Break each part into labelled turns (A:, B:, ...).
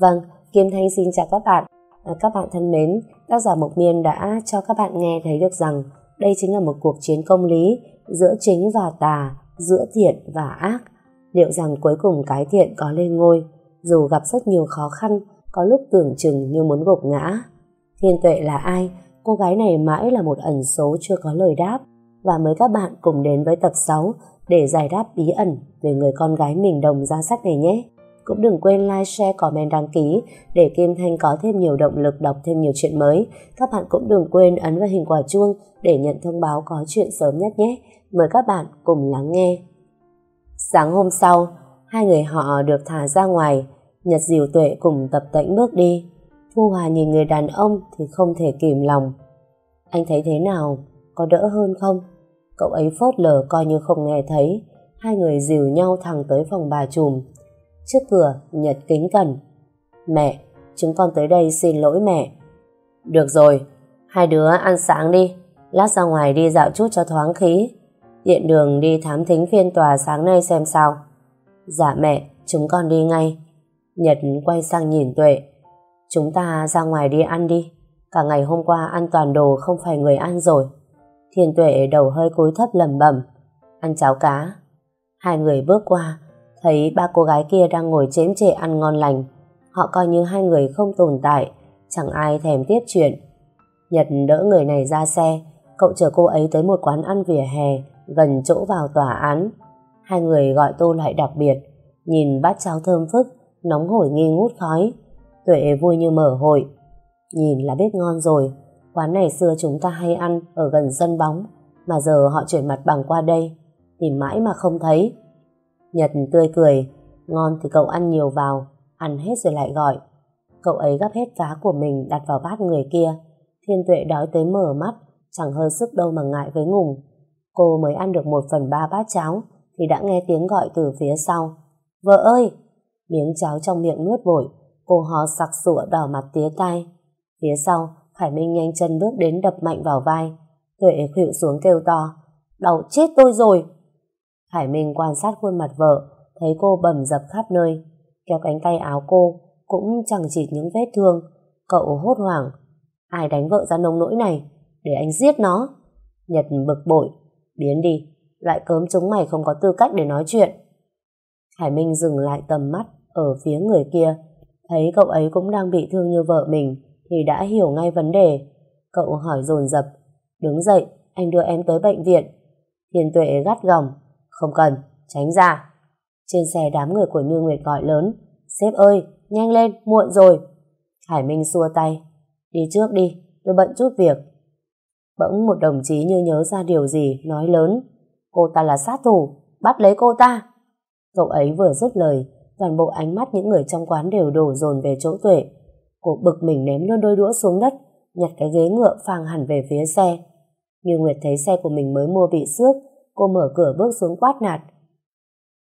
A: Vâng, Kim Thanh xin chào các bạn. À, các bạn thân mến, tác giả Mộc Miên đã cho các bạn nghe thấy được rằng đây chính là một cuộc chiến công lý giữa chính và tà, giữa thiện và ác. Liệu rằng cuối cùng cái thiện có lên ngôi, dù gặp rất nhiều khó khăn, có lúc tưởng chừng như muốn gục ngã. Thiên tuệ là ai? Cô gái này mãi là một ẩn số chưa có lời đáp và mời các bạn cùng đến với tập 6 để giải đáp bí ẩn về người con gái mình đồng ra sách này nhé. Cũng đừng quên like, share, comment, đăng ký để Kim Thanh có thêm nhiều động lực đọc thêm nhiều chuyện mới. Các bạn cũng đừng quên ấn vào hình quả chuông để nhận thông báo có chuyện sớm nhất nhé. Mời các bạn cùng lắng nghe. Sáng hôm sau, hai người họ được thả ra ngoài. Nhật Diệu Tuệ cùng tập tễnh bước đi. Thu Hòa nhìn người đàn ông thì không thể kìm lòng. Anh thấy thế nào? Có đỡ hơn không? Cậu ấy phớt lờ coi như không nghe thấy. Hai người dìu nhau thẳng tới phòng bà trùm. Trước cửa, Nhật kính cẩn. Mẹ, chúng con tới đây xin lỗi mẹ. Được rồi, hai đứa ăn sáng đi. Lát ra ngoài đi dạo chút cho thoáng khí. Tiện đường đi thám thính phiên tòa sáng nay xem sao. Dạ mẹ, chúng con đi ngay. Nhật quay sang nhìn Tuệ. Chúng ta ra ngoài đi ăn đi. Cả ngày hôm qua ăn toàn đồ không phải người ăn rồi. Thiên Tuệ đầu hơi cúi thấp lầm bẩm Ăn cháo cá. Hai người bước qua, thấy ba cô gái kia đang ngồi chếm chệ ăn ngon lành. Họ coi như hai người không tồn tại, chẳng ai thèm tiếp chuyện. Nhật đỡ người này ra xe, cậu chở cô ấy tới một quán ăn vỉa hè, gần chỗ vào tòa án. Hai người gọi tô lại đặc biệt, nhìn bát cháo thơm phức, nóng hổi nghi ngút khói. Tuệ vui như mở hội. Nhìn là biết ngon rồi, quán này xưa chúng ta hay ăn ở gần sân bóng, mà giờ họ chuyển mặt bằng qua đây, tìm mãi mà không thấy. Nhật tươi cười, ngon thì cậu ăn nhiều vào, ăn hết rồi lại gọi. Cậu ấy gắp hết cá của mình đặt vào bát người kia. Thiên tuệ đói tới mở mắt, chẳng hơi sức đâu mà ngại với ngùng. Cô mới ăn được một phần ba bát cháo, thì đã nghe tiếng gọi từ phía sau. Vợ ơi! Miếng cháo trong miệng nuốt vội, cô hò sặc sụa đỏ mặt tía tai. Phía sau, Khải Minh nhanh chân bước đến đập mạnh vào vai. Tuệ khuỵu xuống kêu to. Đau chết tôi rồi! Hải Minh quan sát khuôn mặt vợ, thấy cô bầm dập khắp nơi. Kéo cánh tay áo cô, cũng chẳng chịt những vết thương. Cậu hốt hoảng. Ai đánh vợ ra nông nỗi này? Để anh giết nó. Nhật bực bội. Biến đi. loại cớm chúng mày không có tư cách để nói chuyện. Hải Minh dừng lại tầm mắt ở phía người kia. Thấy cậu ấy cũng đang bị thương như vợ mình thì đã hiểu ngay vấn đề. Cậu hỏi dồn dập. Đứng dậy, anh đưa em tới bệnh viện. Thiên tuệ gắt gỏng. Không cần, tránh ra. Trên xe đám người của Như Nguyệt gọi lớn. Sếp ơi, nhanh lên, muộn rồi. Hải Minh xua tay. Đi trước đi, tôi bận chút việc. Bỗng một đồng chí như nhớ ra điều gì, nói lớn. Cô ta là sát thủ, bắt lấy cô ta. Cậu ấy vừa dứt lời, toàn bộ ánh mắt những người trong quán đều đổ dồn về chỗ tuệ. Cô bực mình ném luôn đôi đũa xuống đất, nhặt cái ghế ngựa phang hẳn về phía xe. Như Nguyệt thấy xe của mình mới mua bị xước, cô mở cửa bước xuống quát nạt.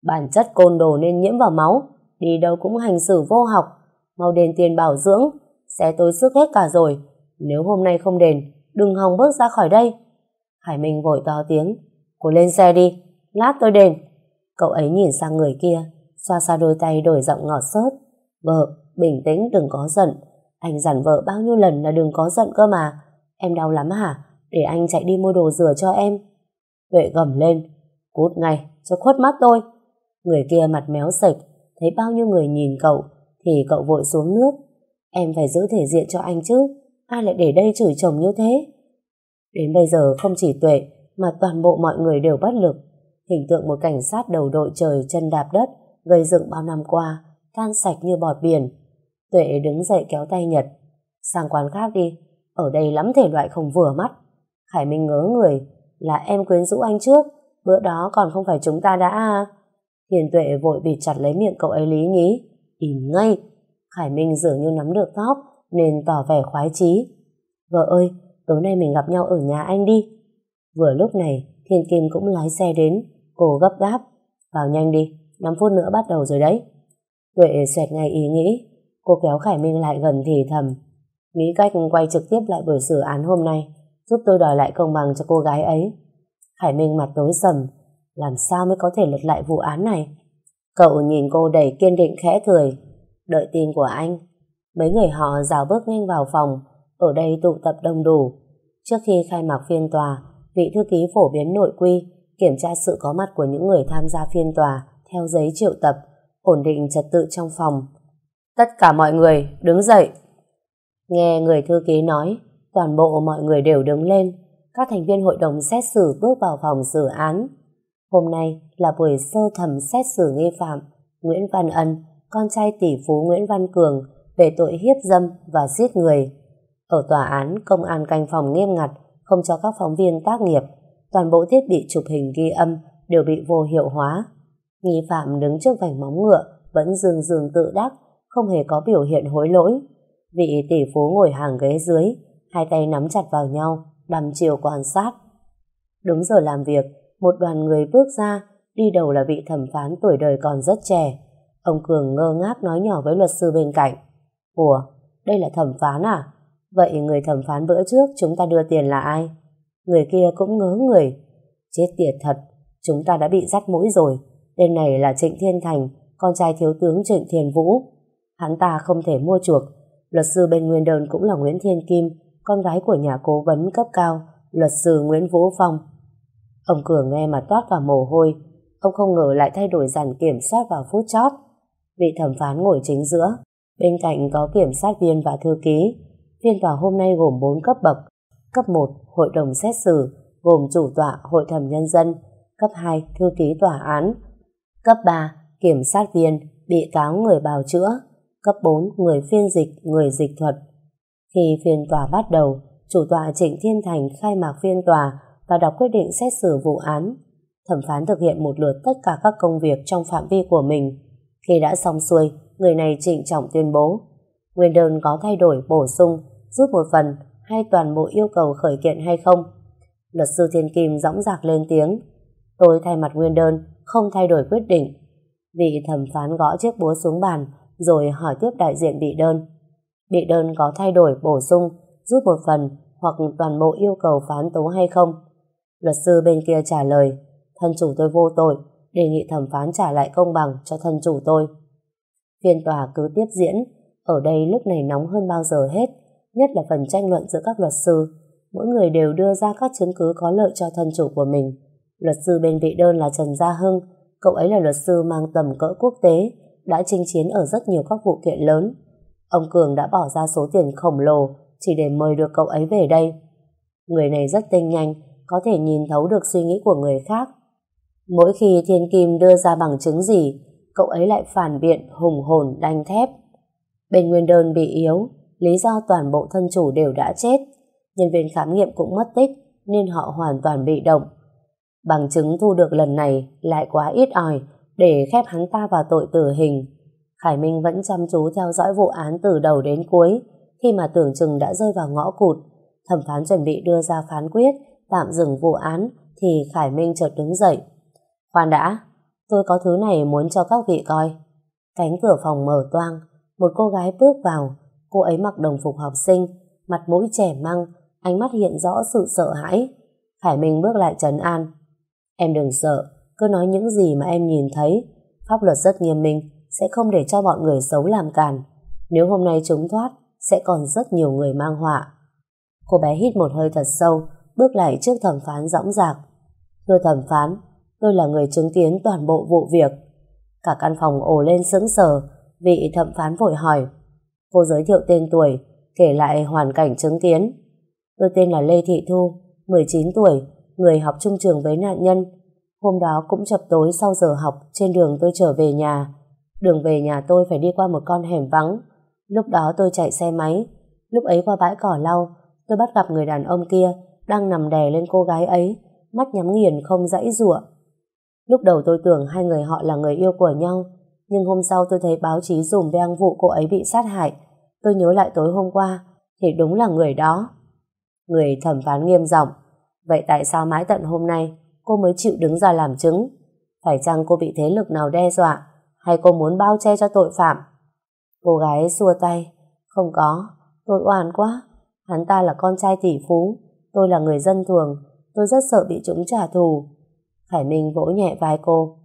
A: Bản chất côn đồ nên nhiễm vào máu, đi đâu cũng hành xử vô học, mau đền tiền bảo dưỡng, xe tôi sức hết cả rồi, nếu hôm nay không đền, đừng hòng bước ra khỏi đây. Hải Minh vội to tiếng, cô lên xe đi, lát tôi đền. Cậu ấy nhìn sang người kia, xoa xoa đôi tay đổi giọng ngọt xớt. Vợ, bình tĩnh đừng có giận, anh dặn vợ bao nhiêu lần là đừng có giận cơ mà. Em đau lắm hả? Để anh chạy đi mua đồ rửa cho em. Tuệ gầm lên, cút ngay, cho khuất mắt tôi. Người kia mặt méo sạch, thấy bao nhiêu người nhìn cậu, thì cậu vội xuống nước. Em phải giữ thể diện cho anh chứ, ai lại để đây chửi chồng như thế? Đến bây giờ không chỉ Tuệ, mà toàn bộ mọi người đều bất lực. Hình tượng một cảnh sát đầu đội trời chân đạp đất, gây dựng bao năm qua, tan sạch như bọt biển. Tuệ đứng dậy kéo tay Nhật. Sang quán khác đi, ở đây lắm thể loại không vừa mắt. Khải Minh ngớ người, là em quyến rũ anh trước, bữa đó còn không phải chúng ta đã... À? Hiền tuệ vội bịt chặt lấy miệng cậu ấy lý nhí. Im ngay! Khải Minh dường như nắm được tóc, nên tỏ vẻ khoái chí. Vợ ơi, tối nay mình gặp nhau ở nhà anh đi. Vừa lúc này, Thiên Kim cũng lái xe đến, cô gấp gáp. Vào nhanh đi, 5 phút nữa bắt đầu rồi đấy. Tuệ xoẹt ngay ý nghĩ, cô kéo Khải Minh lại gần thì thầm. Nghĩ cách quay trực tiếp lại buổi xử án hôm nay, giúp tôi đòi lại công bằng cho cô gái ấy. Hải Minh mặt tối sầm, làm sao mới có thể lật lại vụ án này? Cậu nhìn cô đầy kiên định khẽ cười. Đợi tin của anh. Mấy người họ rào bước nhanh vào phòng, ở đây tụ tập đông đủ. Trước khi khai mạc phiên tòa, vị thư ký phổ biến nội quy kiểm tra sự có mặt của những người tham gia phiên tòa theo giấy triệu tập, ổn định trật tự trong phòng. Tất cả mọi người, đứng dậy. Nghe người thư ký nói, toàn bộ mọi người đều đứng lên. Các thành viên hội đồng xét xử bước vào phòng xử án. Hôm nay là buổi sơ thẩm xét xử nghi phạm Nguyễn Văn Ân, con trai tỷ phú Nguyễn Văn Cường về tội hiếp dâm và giết người. Ở tòa án, công an canh phòng nghiêm ngặt, không cho các phóng viên tác nghiệp. Toàn bộ thiết bị chụp hình ghi âm đều bị vô hiệu hóa. Nghi phạm đứng trước vành móng ngựa, vẫn dường dường tự đắc, không hề có biểu hiện hối lỗi. Vị tỷ phú ngồi hàng ghế dưới, hai tay nắm chặt vào nhau, đầm chiều quan sát. Đúng giờ làm việc, một đoàn người bước ra, đi đầu là vị thẩm phán tuổi đời còn rất trẻ. Ông Cường ngơ ngác nói nhỏ với luật sư bên cạnh. Ủa, đây là thẩm phán à? Vậy người thẩm phán bữa trước chúng ta đưa tiền là ai? Người kia cũng ngớ người. Chết tiệt thật, chúng ta đã bị dắt mũi rồi. Tên này là Trịnh Thiên Thành, con trai thiếu tướng Trịnh thiên Vũ. Hắn ta không thể mua chuộc. Luật sư bên nguyên đơn cũng là Nguyễn Thiên Kim, con gái của nhà cố vấn cấp cao, luật sư Nguyễn Vũ Phong. Ông Cường nghe mà toát cả mồ hôi. Ông không ngờ lại thay đổi dàn kiểm soát vào phút chót. Vị thẩm phán ngồi chính giữa. Bên cạnh có kiểm sát viên và thư ký. Phiên tòa hôm nay gồm 4 cấp bậc. Cấp 1, hội đồng xét xử, gồm chủ tọa, hội thẩm nhân dân. Cấp 2, thư ký tòa án. Cấp 3, kiểm sát viên, bị cáo người bào chữa. Cấp 4, người phiên dịch, người dịch thuật. Khi phiên tòa bắt đầu, chủ tọa Trịnh Thiên Thành khai mạc phiên tòa và đọc quyết định xét xử vụ án. Thẩm phán thực hiện một lượt tất cả các công việc trong phạm vi của mình. Khi đã xong xuôi, người này trịnh trọng tuyên bố nguyên đơn có thay đổi bổ sung, rút một phần hay toàn bộ yêu cầu khởi kiện hay không. Luật sư Thiên Kim dõng dạc lên tiếng. Tôi thay mặt nguyên đơn, không thay đổi quyết định. Vị thẩm phán gõ chiếc búa xuống bàn, rồi hỏi tiếp đại diện bị đơn. Bị đơn có thay đổi bổ sung, rút một phần hoặc toàn bộ yêu cầu phán tố hay không? Luật sư bên kia trả lời, thân chủ tôi vô tội, đề nghị thẩm phán trả lại công bằng cho thân chủ tôi. Phiên tòa cứ tiếp diễn, ở đây lúc này nóng hơn bao giờ hết, nhất là phần tranh luận giữa các luật sư. Mỗi người đều đưa ra các chứng cứ có lợi cho thân chủ của mình. Luật sư bên bị đơn là Trần Gia Hưng, cậu ấy là luật sư mang tầm cỡ quốc tế, đã chinh chiến ở rất nhiều các vụ kiện lớn. Ông Cường đã bỏ ra số tiền khổng lồ chỉ để mời được cậu ấy về đây. Người này rất tinh nhanh, có thể nhìn thấu được suy nghĩ của người khác. Mỗi khi Thiên Kim đưa ra bằng chứng gì, cậu ấy lại phản biện hùng hồn đanh thép. Bên nguyên đơn bị yếu, lý do toàn bộ thân chủ đều đã chết, nhân viên khám nghiệm cũng mất tích nên họ hoàn toàn bị động. Bằng chứng thu được lần này lại quá ít ỏi để khép hắn ta vào tội tử hình. Khải Minh vẫn chăm chú theo dõi vụ án từ đầu đến cuối, khi mà tưởng chừng đã rơi vào ngõ cụt. Thẩm phán chuẩn bị đưa ra phán quyết, tạm dừng vụ án, thì Khải Minh chợt đứng dậy. Khoan đã, tôi có thứ này muốn cho các vị coi. Cánh cửa phòng mở toang, một cô gái bước vào, cô ấy mặc đồng phục học sinh, mặt mũi trẻ măng, ánh mắt hiện rõ sự sợ hãi. Khải Minh bước lại trấn an. Em đừng sợ, cứ nói những gì mà em nhìn thấy. Pháp luật rất nghiêm minh, sẽ không để cho bọn người xấu làm càn. Nếu hôm nay chúng thoát, sẽ còn rất nhiều người mang họa. Cô bé hít một hơi thật sâu, bước lại trước thẩm phán dõng dạc. Thưa thẩm phán, tôi là người chứng kiến toàn bộ vụ việc. Cả căn phòng ồ lên sững sờ, vị thẩm phán vội hỏi. Cô giới thiệu tên tuổi, kể lại hoàn cảnh chứng kiến. Tôi tên là Lê Thị Thu, 19 tuổi, người học chung trường với nạn nhân. Hôm đó cũng chập tối sau giờ học, trên đường tôi trở về nhà. Đường về nhà tôi phải đi qua một con hẻm vắng. Lúc đó tôi chạy xe máy. Lúc ấy qua bãi cỏ lau, tôi bắt gặp người đàn ông kia đang nằm đè lên cô gái ấy, mắt nhắm nghiền không dãy rụa. Lúc đầu tôi tưởng hai người họ là người yêu của nhau, nhưng hôm sau tôi thấy báo chí dùm beng vụ cô ấy bị sát hại. Tôi nhớ lại tối hôm qua, thì đúng là người đó. Người thẩm phán nghiêm giọng Vậy tại sao mãi tận hôm nay cô mới chịu đứng ra làm chứng? Phải chăng cô bị thế lực nào đe dọa hay cô muốn bao che cho tội phạm? Cô gái xua tay. Không có, tôi oan quá. Hắn ta là con trai tỷ phú. Tôi là người dân thường. Tôi rất sợ bị chúng trả thù. Khải Minh vỗ nhẹ vai cô.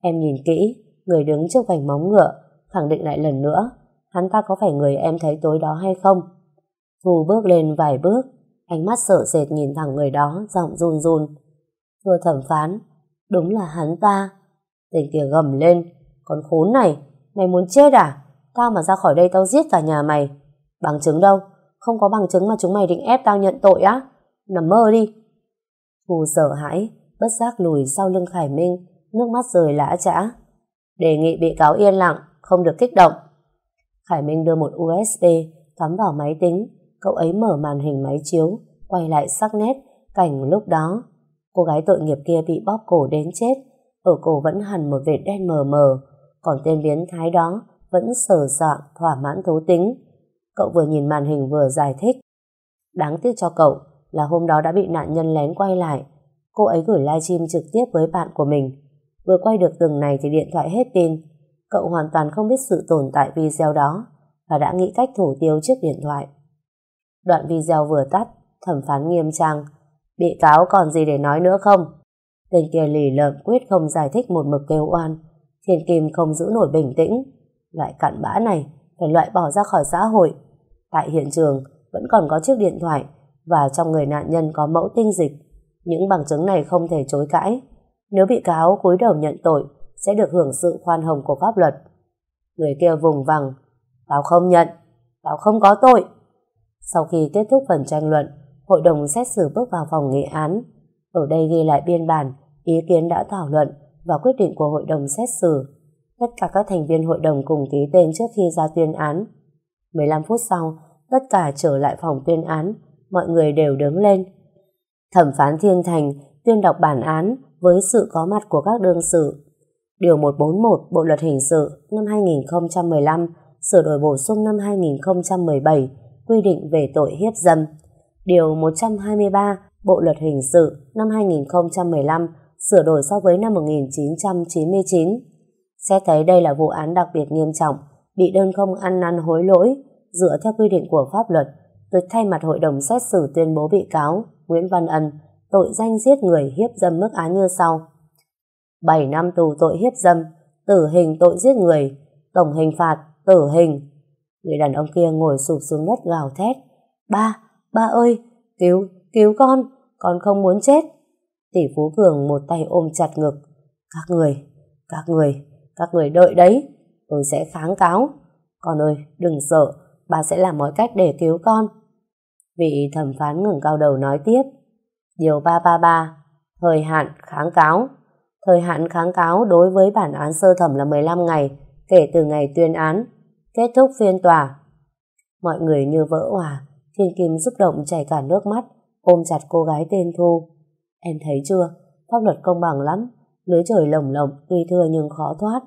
A: Em nhìn kỹ. Người đứng trước vành móng ngựa. Khẳng định lại lần nữa. Hắn ta có phải người em thấy tối đó hay không? Thu bước lên vài bước, ánh mắt sợ sệt nhìn thẳng người đó, giọng run run. Thưa thẩm phán, đúng là hắn ta. tình kia gầm lên, con khốn này, mày muốn chết à? Tao mà ra khỏi đây tao giết cả nhà mày. Bằng chứng đâu? Không có bằng chứng mà chúng mày định ép tao nhận tội á? Nằm mơ đi. Thu sợ hãi, bất giác lùi sau lưng Khải Minh, nước mắt rơi lã chã. Đề nghị bị cáo yên lặng, không được kích động. Khải Minh đưa một USB cắm vào máy tính, cậu ấy mở màn hình máy chiếu, quay lại sắc nét cảnh lúc đó. Cô gái tội nghiệp kia bị bóp cổ đến chết, ở cổ vẫn hằn một vệt đen mờ mờ, còn tên biến thái đó vẫn sờ soạng thỏa mãn thú tính. Cậu vừa nhìn màn hình vừa giải thích. Đáng tiếc cho cậu là hôm đó đã bị nạn nhân lén quay lại. Cô ấy gửi livestream trực tiếp với bạn của mình. Vừa quay được từng này thì điện thoại hết pin. Cậu hoàn toàn không biết sự tồn tại video đó và đã nghĩ cách thủ tiêu chiếc điện thoại. Đoạn video vừa tắt, thẩm phán nghiêm trang. Bị cáo còn gì để nói nữa không? Tên kia lì lợm quyết không giải thích một mực kêu oan. Thiên Kim không giữ nổi bình tĩnh. Loại cặn bã này phải loại bỏ ra khỏi xã hội. Tại hiện trường vẫn còn có chiếc điện thoại và trong người nạn nhân có mẫu tinh dịch. Những bằng chứng này không thể chối cãi. Nếu bị cáo cúi đầu nhận tội sẽ được hưởng sự khoan hồng của pháp luật. Người kia vùng vằng Tao không nhận, tao không có tội. Sau khi kết thúc phần tranh luận, hội đồng xét xử bước vào phòng nghị án. Ở đây ghi lại biên bản, ý kiến đã thảo luận và quyết định của hội đồng xét xử. Tất cả các thành viên hội đồng cùng ký tên trước khi ra tuyên án. 15 phút sau, tất cả trở lại phòng tuyên án, mọi người đều đứng lên. Thẩm phán Thiên Thành tuyên đọc bản án với sự có mặt của các đương sự. Điều 141 Bộ Luật Hình sự năm 2015 sửa đổi bổ sung năm 2017 quy định về tội hiếp dâm. Điều 123 Bộ Luật Hình sự năm 2015 sửa đổi so với năm 1999. Xét thấy đây là vụ án đặc biệt nghiêm trọng, bị đơn không ăn năn hối lỗi, dựa theo quy định của pháp luật, tôi thay mặt hội đồng xét xử tuyên bố bị cáo Nguyễn Văn Ân tội danh giết người hiếp dâm mức án như sau. 7 năm tù tội hiếp dâm, tử hình tội giết người, tổng hình phạt tử hình. Người đàn ông kia ngồi sụp xuống đất gào thét. Ba, ba ơi, cứu, cứu con, con không muốn chết. Tỷ Phú Cường một tay ôm chặt ngực. Các người, các người, các người đợi đấy, tôi sẽ kháng cáo. Con ơi, đừng sợ, bà sẽ làm mọi cách để cứu con. Vị thẩm phán ngừng cao đầu nói tiếp. Điều 333, thời hạn kháng cáo. Thời hạn kháng cáo đối với bản án sơ thẩm là 15 ngày, kể từ ngày tuyên án. Kết thúc phiên tòa. Mọi người như vỡ hòa, Thiên Kim xúc động chảy cả nước mắt, ôm chặt cô gái tên Thu. Em thấy chưa, pháp luật công bằng lắm, lưới trời lồng lộng tuy thưa nhưng khó thoát,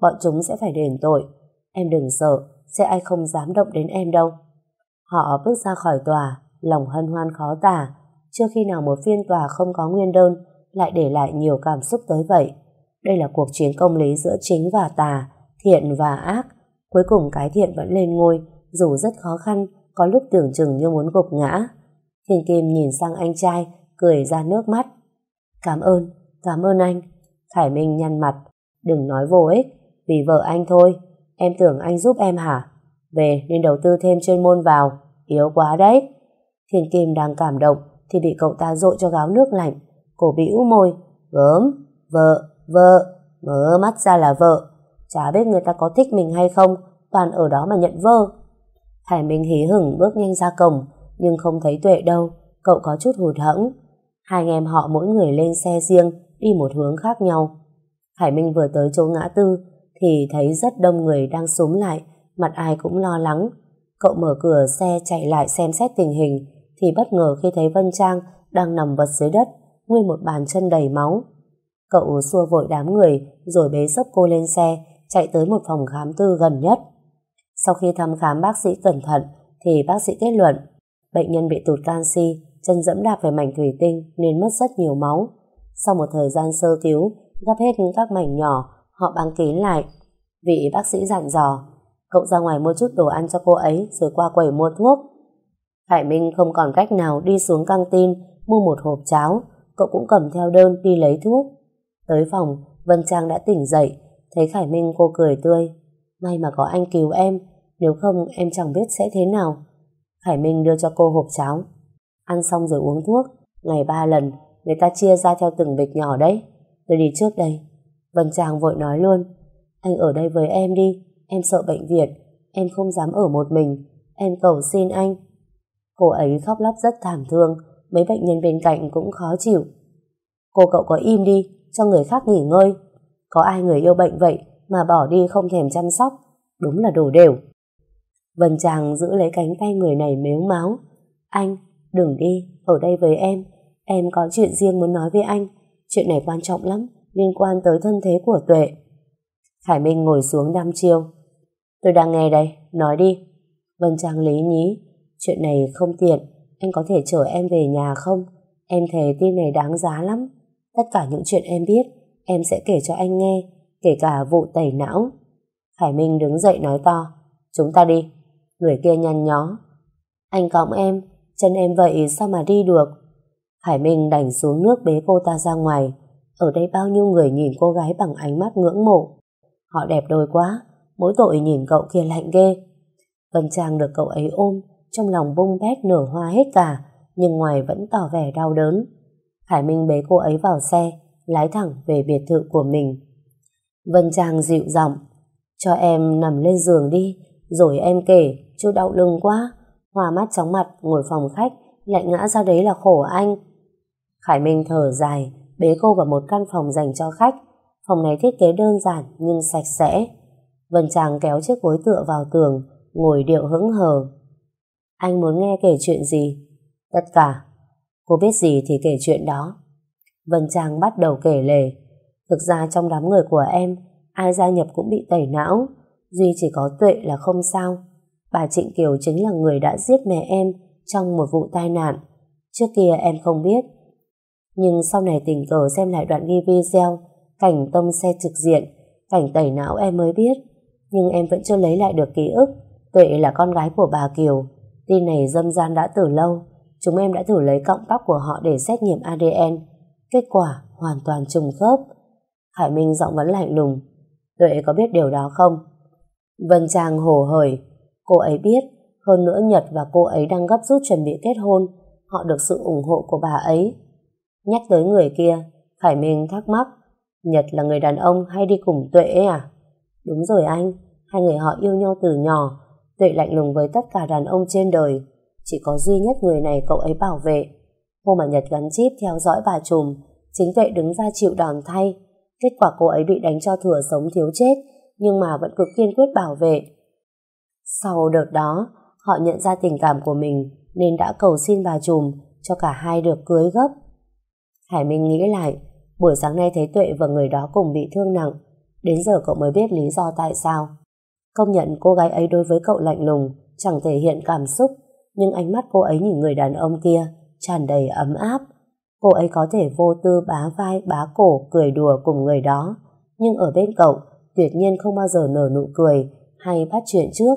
A: bọn chúng sẽ phải đền tội. Em đừng sợ, sẽ ai không dám động đến em đâu. Họ bước ra khỏi tòa, lòng hân hoan khó tả, chưa khi nào một phiên tòa không có nguyên đơn lại để lại nhiều cảm xúc tới vậy. Đây là cuộc chiến công lý giữa chính và tà, thiện và ác. Cuối cùng cái thiện vẫn lên ngôi, dù rất khó khăn, có lúc tưởng chừng như muốn gục ngã. Thiên Kim nhìn sang anh trai, cười ra nước mắt. Cảm ơn, cảm ơn anh. Khải Minh nhăn mặt, đừng nói vô ích, vì vợ anh thôi. Em tưởng anh giúp em hả? Về nên đầu tư thêm chuyên môn vào, yếu quá đấy. Thiên Kim đang cảm động thì bị cậu ta dội cho gáo nước lạnh. Cổ bĩu môi, gớm, vợ, vợ, mở mắt ra là vợ. Chả biết người ta có thích mình hay không, toàn ở đó mà nhận vơ. Hải Minh hí hửng bước nhanh ra cổng, nhưng không thấy Tuệ đâu, cậu có chút hụt hẫng. Hai anh em họ mỗi người lên xe riêng, đi một hướng khác nhau. Hải Minh vừa tới chỗ ngã tư, thì thấy rất đông người đang súng lại, mặt ai cũng lo lắng. Cậu mở cửa xe chạy lại xem xét tình hình, thì bất ngờ khi thấy Vân Trang đang nằm vật dưới đất, nguyên một bàn chân đầy máu. Cậu xua vội đám người, rồi bế sốc cô lên xe, chạy tới một phòng khám tư gần nhất. Sau khi thăm khám bác sĩ cẩn thận, thì bác sĩ kết luận bệnh nhân bị tụt canxi, chân dẫm đạp về mảnh thủy tinh nên mất rất nhiều máu. Sau một thời gian sơ cứu, gấp hết các mảnh nhỏ, họ băng kín lại. Vị bác sĩ dặn dò, cậu ra ngoài mua chút đồ ăn cho cô ấy rồi qua quầy mua thuốc. Hải Minh không còn cách nào đi xuống căng tin mua một hộp cháo, cậu cũng cầm theo đơn đi lấy thuốc. Tới phòng, Vân Trang đã tỉnh dậy, thấy Khải Minh cô cười tươi. May mà có anh cứu em, Nếu không em chẳng biết sẽ thế nào. Khải Minh đưa cho cô hộp cháo. Ăn xong rồi uống thuốc. Ngày ba lần, người ta chia ra theo từng bịch nhỏ đấy. Tôi đi trước đây. Vân Trang vội nói luôn. Anh ở đây với em đi. Em sợ bệnh viện. Em không dám ở một mình. Em cầu xin anh. Cô ấy khóc lóc rất thảm thương. Mấy bệnh nhân bên cạnh cũng khó chịu. Cô cậu có im đi, cho người khác nghỉ ngơi. Có ai người yêu bệnh vậy mà bỏ đi không thèm chăm sóc. Đúng là đồ đều. Vân Trang giữ lấy cánh tay người này mếu máu. Anh, đừng đi, ở đây với em. Em có chuyện riêng muốn nói với anh. Chuyện này quan trọng lắm, liên quan tới thân thế của Tuệ. Khải Minh ngồi xuống đăm chiêu. Tôi đang nghe đây, nói đi. Vân Trang lý nhí. Chuyện này không tiện, anh có thể chở em về nhà không? Em thề tin này đáng giá lắm. Tất cả những chuyện em biết, em sẽ kể cho anh nghe, kể cả vụ tẩy não. Khải Minh đứng dậy nói to. Chúng ta đi. Người kia nhăn nhó. Anh cõng em, chân em vậy sao mà đi được? Hải Minh đành xuống nước bế cô ta ra ngoài. Ở đây bao nhiêu người nhìn cô gái bằng ánh mắt ngưỡng mộ. Họ đẹp đôi quá, mỗi tội nhìn cậu kia lạnh ghê. Vân Trang được cậu ấy ôm, trong lòng bung bét nở hoa hết cả, nhưng ngoài vẫn tỏ vẻ đau đớn. Hải Minh bế cô ấy vào xe, lái thẳng về biệt thự của mình. Vân Trang dịu giọng, cho em nằm lên giường đi, rồi em kể, chú đau lưng quá. Hòa mắt chóng mặt, ngồi phòng khách, lại ngã ra đấy là khổ anh. Khải Minh thở dài, bế cô vào một căn phòng dành cho khách. Phòng này thiết kế đơn giản nhưng sạch sẽ. Vân Trang kéo chiếc gối tựa vào tường, ngồi điệu hững hờ. Anh muốn nghe kể chuyện gì? Tất cả. Cô biết gì thì kể chuyện đó. Vân Trang bắt đầu kể lể. Thực ra trong đám người của em, ai gia nhập cũng bị tẩy não. Duy chỉ có tuệ là không sao. Bà Trịnh Kiều chính là người đã giết mẹ em trong một vụ tai nạn. Trước kia em không biết. Nhưng sau này tình cờ xem lại đoạn ghi video, cảnh tông xe trực diện, cảnh tẩy não em mới biết. Nhưng em vẫn chưa lấy lại được ký ức. Tuệ là con gái của bà Kiều. Tin này dâm gian đã từ lâu. Chúng em đã thử lấy cọng tóc của họ để xét nghiệm ADN. Kết quả hoàn toàn trùng khớp. Hải Minh giọng vẫn lạnh lùng. Tuệ có biết điều đó không? Vân Trang hồ hởi. Cô ấy biết, hơn nữa Nhật và cô ấy đang gấp rút chuẩn bị kết hôn. Họ được sự ủng hộ của bà ấy. Nhắc tới người kia, Khải Minh thắc mắc. Nhật là người đàn ông hay đi cùng Tuệ ấy à? Đúng rồi anh, hai người họ yêu nhau từ nhỏ. Tuệ lạnh lùng với tất cả đàn ông trên đời. Chỉ có duy nhất người này cậu ấy bảo vệ. Hôm mà Nhật gắn chip theo dõi bà trùm, chính Tuệ đứng ra chịu đòn thay. Kết quả cô ấy bị đánh cho thừa sống thiếu chết, nhưng mà vẫn cực kiên quyết bảo vệ. Sau đợt đó, họ nhận ra tình cảm của mình nên đã cầu xin bà trùm cho cả hai được cưới gấp. Hải Minh nghĩ lại, buổi sáng nay thấy Tuệ và người đó cùng bị thương nặng, đến giờ cậu mới biết lý do tại sao. Công nhận cô gái ấy đối với cậu lạnh lùng, chẳng thể hiện cảm xúc, nhưng ánh mắt cô ấy nhìn người đàn ông kia tràn đầy ấm áp. Cô ấy có thể vô tư bá vai, bá cổ, cười đùa cùng người đó, nhưng ở bên cậu tuyệt nhiên không bao giờ nở nụ cười hay bắt chuyện trước.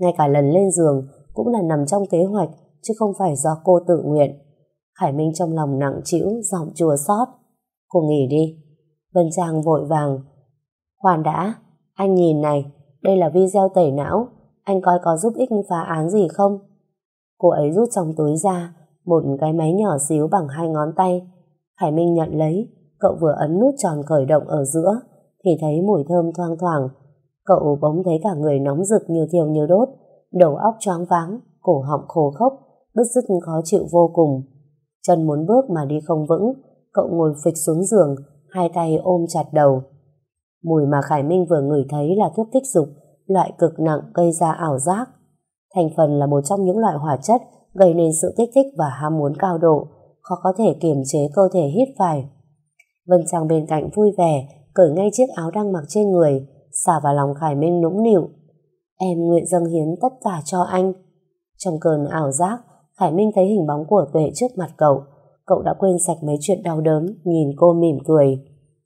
A: Ngay cả lần lên giường cũng là nằm trong kế hoạch chứ không phải do cô tự nguyện. Khải Minh trong lòng nặng trĩu, giọng chùa xót. Cô nghỉ đi. Vân Trang vội vàng. Khoan đã, anh nhìn này, đây là video tẩy não, anh coi có giúp ích phá án gì không? Cô ấy rút trong túi ra một cái máy nhỏ xíu bằng hai ngón tay. Khải Minh nhận lấy, cậu vừa ấn nút tròn khởi động ở giữa, thì thấy mùi thơm thoang thoảng. Cậu bỗng thấy cả người nóng rực như thiêu như đốt, đầu óc choáng váng, cổ họng khô khốc, bứt rứt khó chịu vô cùng. Chân muốn bước mà đi không vững, cậu ngồi phịch xuống giường, hai tay ôm chặt đầu. Mùi mà Khải Minh vừa ngửi thấy là thuốc kích dục, loại cực nặng gây ra ảo giác. Thành phần là một trong những loại hỏa chất gây nên sự kích thích và ham muốn cao độ, khó có thể kiềm chế cơ thể hít phải. Vân Trang bên cạnh vui vẻ, cởi ngay chiếc áo đang mặc trên người, xả vào lòng Khải Minh nũng nịu. Em nguyện dâng hiến tất cả cho anh. Trong cơn ảo giác, Khải Minh thấy hình bóng của Tuệ trước mặt cậu. Cậu đã quên sạch mấy chuyện đau đớn, nhìn cô mỉm cười.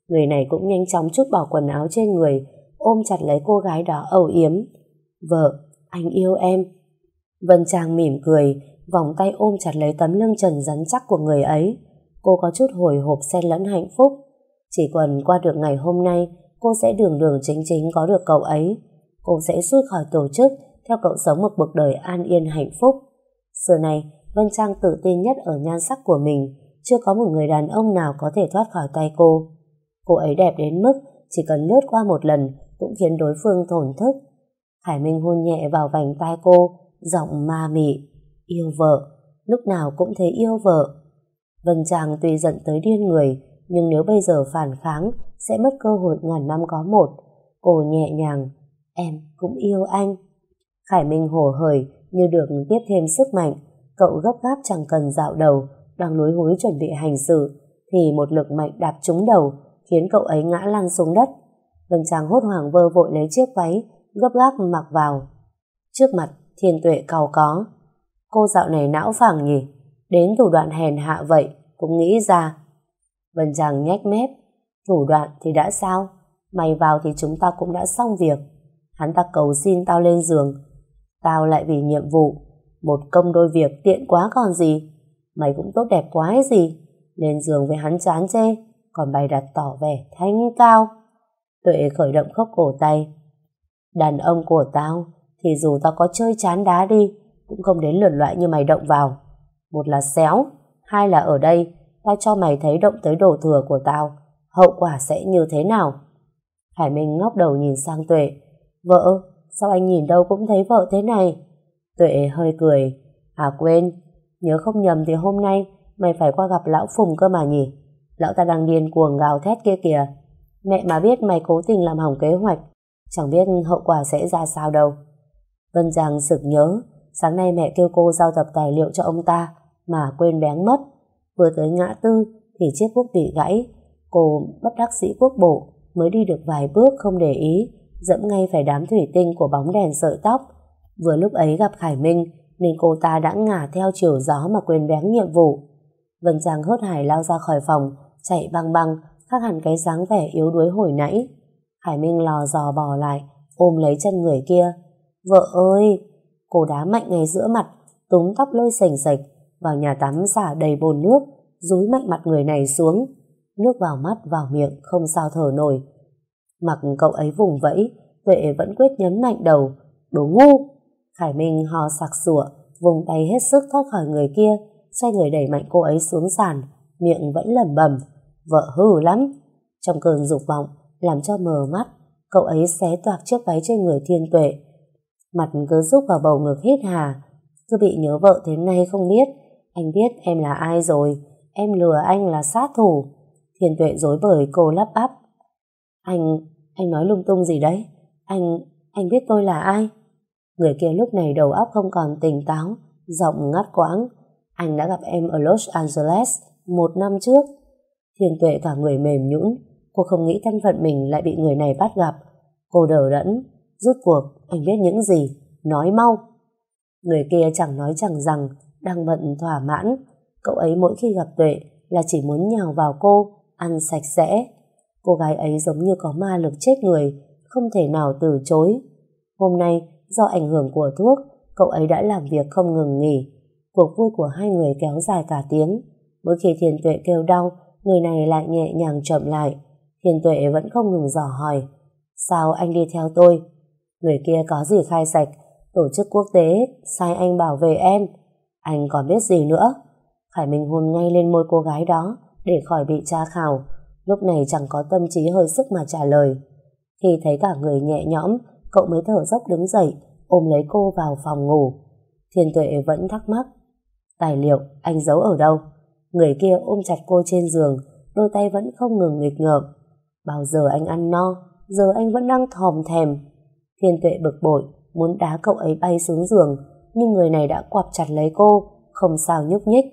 A: Người này cũng nhanh chóng chút bỏ quần áo trên người, ôm chặt lấy cô gái đó âu yếm. Vợ, anh yêu em. Vân Trang mỉm cười, vòng tay ôm chặt lấy tấm lưng trần rắn chắc của người ấy. Cô có chút hồi hộp xen lẫn hạnh phúc. Chỉ cần qua được ngày hôm nay, cô sẽ đường đường chính chính có được cậu ấy. Cô sẽ rút khỏi tổ chức theo cậu sống một cuộc đời an yên hạnh phúc. giờ này, Vân Trang tự tin nhất ở nhan sắc của mình, chưa có một người đàn ông nào có thể thoát khỏi tay cô. Cô ấy đẹp đến mức chỉ cần lướt qua một lần cũng khiến đối phương thổn thức. Hải Minh hôn nhẹ vào vành tai cô, giọng ma mị, yêu vợ, lúc nào cũng thấy yêu vợ. Vân Trang tuy giận tới điên người, nhưng nếu bây giờ phản kháng, sẽ mất cơ hội ngàn năm có một. Cô nhẹ nhàng, em cũng yêu anh. Khải Minh hổ hởi như được tiếp thêm sức mạnh, cậu gấp gáp chẳng cần dạo đầu, đang lối hối chuẩn bị hành sự, thì một lực mạnh đạp trúng đầu, khiến cậu ấy ngã lăn xuống đất. Vân Trang hốt hoảng vơ vội lấy chiếc váy, gấp gáp mặc vào. Trước mặt, thiên tuệ cao có. Cô dạo này não phẳng nhỉ? Đến thủ đoạn hèn hạ vậy, cũng nghĩ ra. Vân Trang nhách mép. Thủ đoạn thì đã sao? Mày vào thì chúng ta cũng đã xong việc. Hắn ta cầu xin tao lên giường. Tao lại vì nhiệm vụ. Một công đôi việc tiện quá còn gì. Mày cũng tốt đẹp quá hay gì. Lên giường với hắn chán chê. Còn bày đặt tỏ vẻ thanh cao. Tuệ khởi động khóc cổ tay. Đàn ông của tao thì dù tao có chơi chán đá đi cũng không đến lượt loại như mày động vào. Một là xéo, hai là ở đây tao cho mày thấy động tới đồ thừa của tao hậu quả sẽ như thế nào? Hải Minh ngóc đầu nhìn sang Tuệ. Vợ, sao anh nhìn đâu cũng thấy vợ thế này? Tuệ hơi cười. À quên, nhớ không nhầm thì hôm nay mày phải qua gặp lão Phùng cơ mà nhỉ? Lão ta đang điên cuồng gào thét kia kìa. Mẹ mà biết mày cố tình làm hỏng kế hoạch, chẳng biết hậu quả sẽ ra sao đâu. Vân Giang sực nhớ, sáng nay mẹ kêu cô giao tập tài liệu cho ông ta, mà quên bén mất. Vừa tới ngã tư, thì chiếc bút bị gãy, Cô bất đắc sĩ quốc bộ, mới đi được vài bước không để ý, dẫm ngay phải đám thủy tinh của bóng đèn sợi tóc. Vừa lúc ấy gặp Khải Minh, nên cô ta đã ngả theo chiều gió mà quên bén nhiệm vụ. Vân Trang hớt hải lao ra khỏi phòng, chạy băng băng, khác hẳn cái dáng vẻ yếu đuối hồi nãy. khải Minh lò dò bò lại, ôm lấy chân người kia. Vợ ơi! Cô đá mạnh ngay giữa mặt, túm tóc lôi sành sạch, vào nhà tắm xả đầy bồn nước, dúi mạnh mặt người này xuống nước vào mắt vào miệng không sao thở nổi. Mặc cậu ấy vùng vẫy, Tuệ vẫn quyết nhấn mạnh đầu, đồ ngu. Khải Minh ho sặc sủa, vùng tay hết sức thoát khỏi người kia, xoay người đẩy mạnh cô ấy xuống sàn, miệng vẫn lẩm bẩm, vợ hư lắm. Trong cơn dục vọng, làm cho mờ mắt, cậu ấy xé toạc chiếc váy trên người thiên tuệ. Mặt cứ rúc vào bầu ngực hít hà, cứ bị nhớ vợ thế này không biết, anh biết em là ai rồi, em lừa anh là sát thủ. Thiên tuệ dối bời cô lắp bắp. Anh, anh nói lung tung gì đấy? Anh, anh biết tôi là ai? Người kia lúc này đầu óc không còn tỉnh táo, giọng ngắt quãng. Anh đã gặp em ở Los Angeles một năm trước. Thiên tuệ cả người mềm nhũn, cô không nghĩ thân phận mình lại bị người này bắt gặp. Cô đờ đẫn, rút cuộc, anh biết những gì? Nói mau. Người kia chẳng nói chẳng rằng, đang bận thỏa mãn. Cậu ấy mỗi khi gặp tuệ là chỉ muốn nhào vào cô, ăn sạch sẽ. Cô gái ấy giống như có ma lực chết người, không thể nào từ chối. Hôm nay, do ảnh hưởng của thuốc, cậu ấy đã làm việc không ngừng nghỉ. Cuộc vui của hai người kéo dài cả tiếng. Mỗi khi thiền tuệ kêu đau, người này lại nhẹ nhàng chậm lại. Thiền tuệ vẫn không ngừng dò hỏi. Sao anh đi theo tôi? Người kia có gì khai sạch? Tổ chức quốc tế, sai anh bảo vệ em. Anh còn biết gì nữa? Khải Minh hôn ngay lên môi cô gái đó, để khỏi bị tra khảo. Lúc này chẳng có tâm trí hơi sức mà trả lời. Khi thấy cả người nhẹ nhõm, cậu mới thở dốc đứng dậy, ôm lấy cô vào phòng ngủ. Thiên tuệ vẫn thắc mắc. Tài liệu anh giấu ở đâu? Người kia ôm chặt cô trên giường, đôi tay vẫn không ngừng nghịch ngợm. Bao giờ anh ăn no, giờ anh vẫn đang thòm thèm. Thiên tuệ bực bội, muốn đá cậu ấy bay xuống giường, nhưng người này đã quặp chặt lấy cô, không sao nhúc nhích.